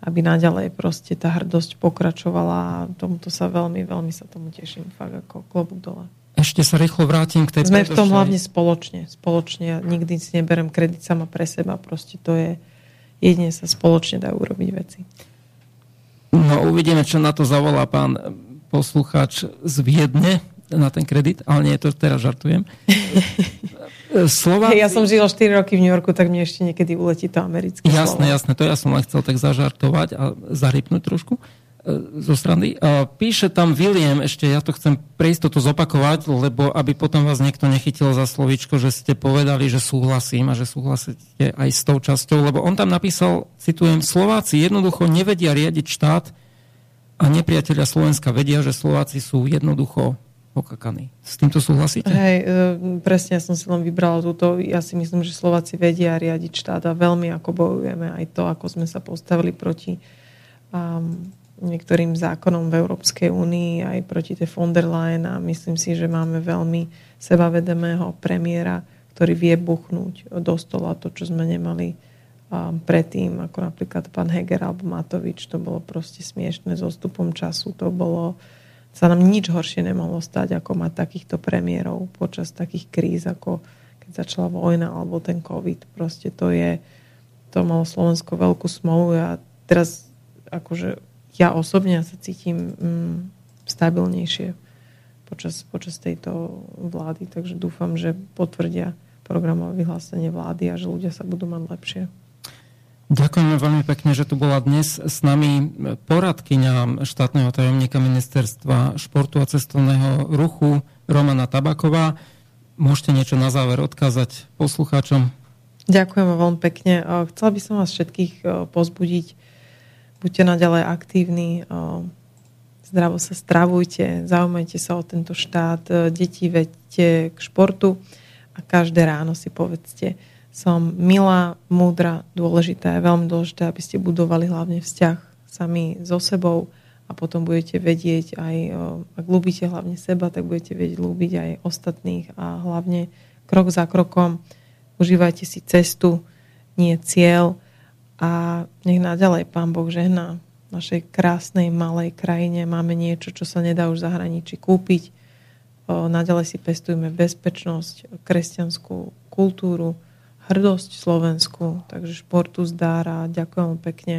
S3: aby naďalej proste tá hrdosť pokračovala a tomuto sa veľmi, veľmi sa tomu teším. Fakt ako klobúk dole.
S2: Ešte sa rýchlo vrátim k tej
S3: Sme v tom hlavne spoločne. Spoločne. Ja nikdy si neberem kredit sama pre seba. Proste to je, jedine sa spoločne dajú urobiť veci.
S2: No uvidíme, čo na to zavolá pán poslucháč z Viedne na ten kredit, ale nie, to teraz žartujem.
S3: Slováci... Ja som žila 4 roky v New Yorku, tak mne ešte niekedy uletí to americké
S2: Jasné, slovo. jasné, to ja som len chcel tak zažartovať a zarypnúť trošku. E, zo strany. Píše tam William, ešte ja to chcem pre istotu zopakovať, lebo aby potom vás niekto nechytil za slovičko, že ste povedali, že súhlasím a že súhlasíte aj s tou časťou, lebo on tam napísal, citujem, Slováci jednoducho nevedia riadiť štát a nepriatelia Slovenska vedia, že Slováci sú jednoducho pokakaní. S týmto súhlasíte?
S3: Hej, e, presne, ja som si len vybrala túto. Ja si myslím, že Slováci vedia riadiť štát a veľmi ako bojujeme aj to, ako sme sa postavili proti um, niektorým zákonom v Európskej únii aj proti tej von der Leyen a myslím si, že máme veľmi sebavedomého premiéra, ktorý vie buchnúť do stola to, čo sme nemali predtým, ako napríklad pán Heger alebo Matovič. To bolo proste smiešne s odstupom času. To bolo, sa nám nič horšie nemohlo stať, ako mať takýchto premiérov počas takých kríz, ako keď začala vojna alebo ten COVID. Proste to je, to malo Slovensko veľkú smolu a teraz akože ja osobne sa cítim mm, stabilnejšie počas, počas tejto vlády, takže dúfam, že potvrdia programové vyhlásenie vlády a že ľudia sa budú mať lepšie.
S2: Ďakujeme veľmi pekne, že tu bola dnes s nami poradkyňa štátneho tajomníka ministerstva športu a cestovného ruchu Romana Tabaková. Môžete niečo na záver odkázať poslucháčom?
S3: Ďakujem veľmi pekne. Chcela by som vás všetkých pozbudiť. Buďte naďalej aktívni, zdravo sa stravujte, zaujímajte sa o tento štát, deti vedte k športu a každé ráno si povedzte, som milá, múdra, dôležitá. Je veľmi dôležité, aby ste budovali hlavne vzťah sami so sebou a potom budete vedieť aj, ak ľúbite hlavne seba, tak budete vedieť ľúbiť aj ostatných a hlavne krok za krokom užívajte si cestu, nie cieľ a nech naďalej Pán Boh žehná našej krásnej malej krajine. Máme niečo, čo sa nedá už v zahraničí kúpiť. Naďalej si pestujme bezpečnosť, kresťanskú kultúru, hrdosť Slovensku, takže športu zdár a ďakujem pekne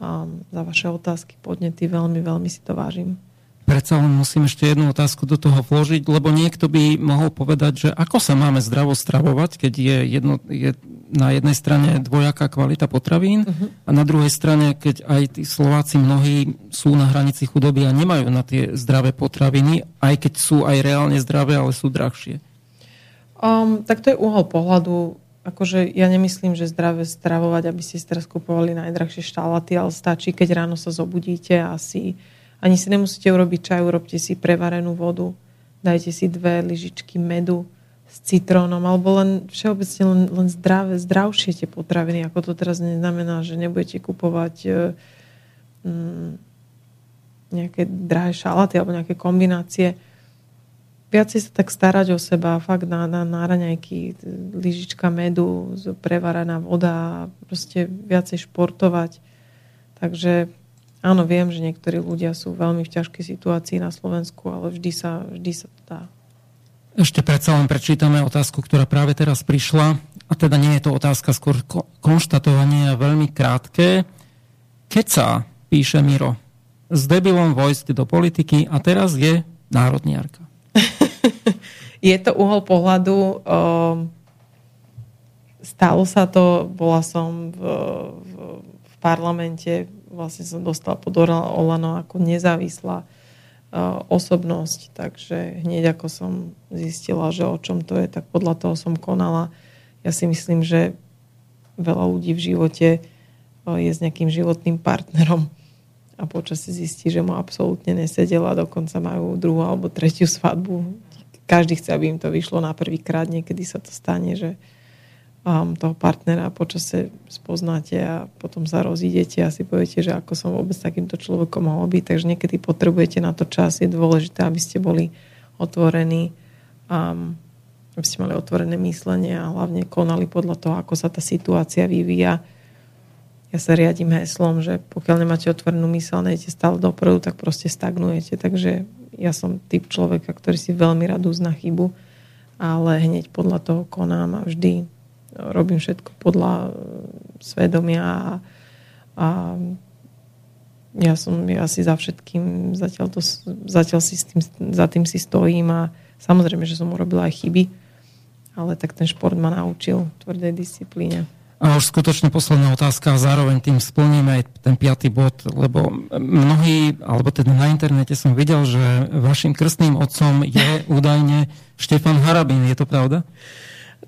S3: um, za vaše otázky, podnety, veľmi, veľmi si to vážim.
S2: Predsa len musím ešte jednu otázku do toho vložiť, lebo niekto by mohol povedať, že ako sa máme zdravo stravovať, keď je, jedno, je na jednej strane dvojaká kvalita potravín uh-huh. a na druhej strane, keď aj tí Slováci mnohí sú na hranici chudoby a nemajú na tie zdravé potraviny, aj keď sú aj reálne zdravé, ale sú drahšie.
S3: Um, tak to je uhol pohľadu akože ja nemyslím, že zdravé stravovať, aby ste si teraz kupovali najdrahšie štálaty, ale stačí, keď ráno sa zobudíte a si, ani si nemusíte urobiť čaj, urobte si prevarenú vodu, dajte si dve lyžičky medu s citrónom, alebo len všeobecne len, len zdravé, zdravšie tie potraviny, ako to teraz neznamená, že nebudete kupovať mm, nejaké drahé šalaty alebo nejaké kombinácie viacej sa tak starať o seba, fakt na, na, na raňajky, lyžička medu, prevarená voda, proste viacej športovať. Takže áno, viem, že niektorí ľudia sú veľmi v ťažkej situácii na Slovensku, ale vždy sa, vždy sa to dá.
S2: Ešte predsa len prečítame otázku, ktorá práve teraz prišla. A teda nie je to otázka, skôr konštatovanie veľmi krátke. Keď sa, píše Miro, s debilom vojsť do politiky a teraz je národniarka.
S3: je to uhol pohľadu. Stalo sa to, bola som v, v, v parlamente, vlastne som dostala pod Olano ako nezávislá osobnosť, takže hneď ako som zistila, že o čom to je, tak podľa toho som konala. Ja si myslím, že veľa ľudí v živote je s nejakým životným partnerom a počasie zistí, že mu absolútne nesedela, dokonca majú druhú alebo tretiu svadbu každý chce, aby im to vyšlo na prvýkrát. Niekedy sa to stane, že um, toho partnera počase spoznáte a potom sa rozídete a si poviete, že ako som vôbec takýmto človekom mohol byť. Takže niekedy potrebujete na to čas. Je dôležité, aby ste boli otvorení, um, aby ste mali otvorené myslenie a hlavne konali podľa toho, ako sa tá situácia vyvíja. Ja sa riadím heslom, že pokiaľ nemáte otvorenú mysel, nejete stále dopredu, tak proste stagnujete. Takže ja som typ človeka, ktorý si veľmi rád uzná chybu, ale hneď podľa toho konám a vždy robím všetko podľa e, svedomia a, a ja som ja si za všetkým zatiaľ, to, zatiaľ si s tým, za tým si stojím a samozrejme, že som urobila aj chyby, ale tak ten šport ma naučil tvrdej disciplíne.
S2: A už skutočne posledná otázka a zároveň tým splníme aj ten piatý bod, lebo mnohí, alebo teda na internete som videl, že vašim krstným otcom je údajne Štefan Harabín. Je to pravda?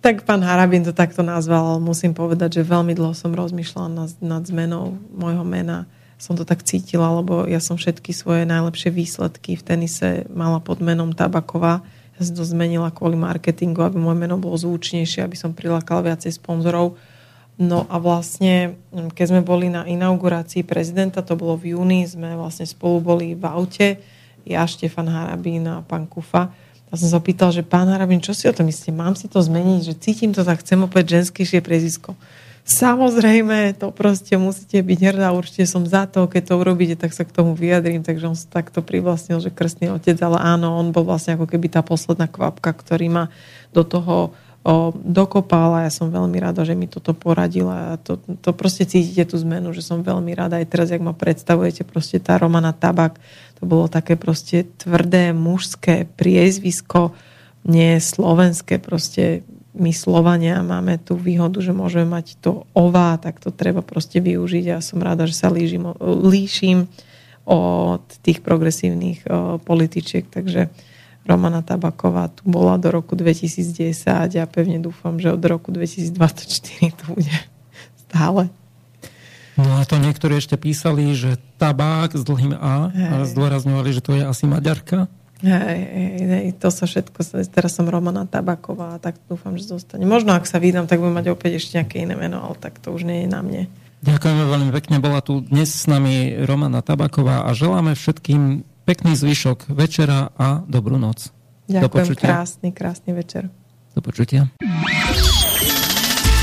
S3: Tak pán Harabín to takto nazval, musím povedať, že veľmi dlho som rozmýšľala nad, nad zmenou môjho mena. Som to tak cítila, lebo ja som všetky svoje najlepšie výsledky v tenise mala pod menom Tabaková. Ja som to zmenila kvôli marketingu, aby moje meno bolo zvučnejšie, aby som prilákala viacej sponzorov No a vlastne, hm, keď sme boli na inaugurácii prezidenta, to bolo v júni, sme vlastne spolu boli v aute, ja, Štefan Harabín a pán Kufa. A som sa pýtal, že pán Harabín, čo si o tom myslíte? Mám si to zmeniť, že cítim to, tak chcem opäť ženskejšie prezisko. Samozrejme, to proste musíte byť hrdá, určite som za to, keď to urobíte, tak sa k tomu vyjadrím, takže on sa takto privlastnil, že krstný otec, ale áno, on bol vlastne ako keby tá posledná kvapka, ktorý ma do toho o, dokopala. Ja som veľmi rada, že mi toto poradila. To, to proste cítite tú zmenu, že som veľmi rada. Aj teraz, jak ma predstavujete, proste tá Romana Tabak, to bolo také proste tvrdé, mužské priezvisko, nie slovenské, proste my Slovania máme tú výhodu, že môžeme mať to ová, tak to treba proste využiť a som rada, že sa lížim, líšim od tých progresívnych političiek, takže Romana Tabaková tu bola do roku 2010 a ja pevne dúfam, že od roku 2024 tu bude stále.
S2: No a to niektorí ešte písali, že tabák s dlhým A hej. a zdôrazňovali, že to je asi Maďarka.
S3: Hej, hej, to sa všetko, teraz som Romana Tabaková, tak dúfam, že zostane. Možno ak sa vydám, tak budem mať opäť ešte nejaké iné meno, ale tak to už nie je na mne.
S2: Ďakujeme veľmi pekne, bola tu dnes s nami Romana Tabaková a želáme všetkým pekný zvyšok večera a dobrú noc.
S3: Ďakujem, krásny, krásny večer.
S2: Do počutia.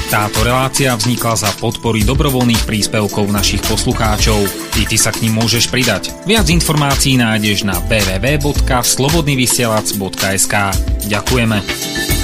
S7: Táto relácia vznikla za podpory dobrovoľných príspevkov našich poslucháčov. I ty sa k ním môžeš pridať. Viac informácií nájdeš na www.slobodnyvysielac.sk Ďakujeme.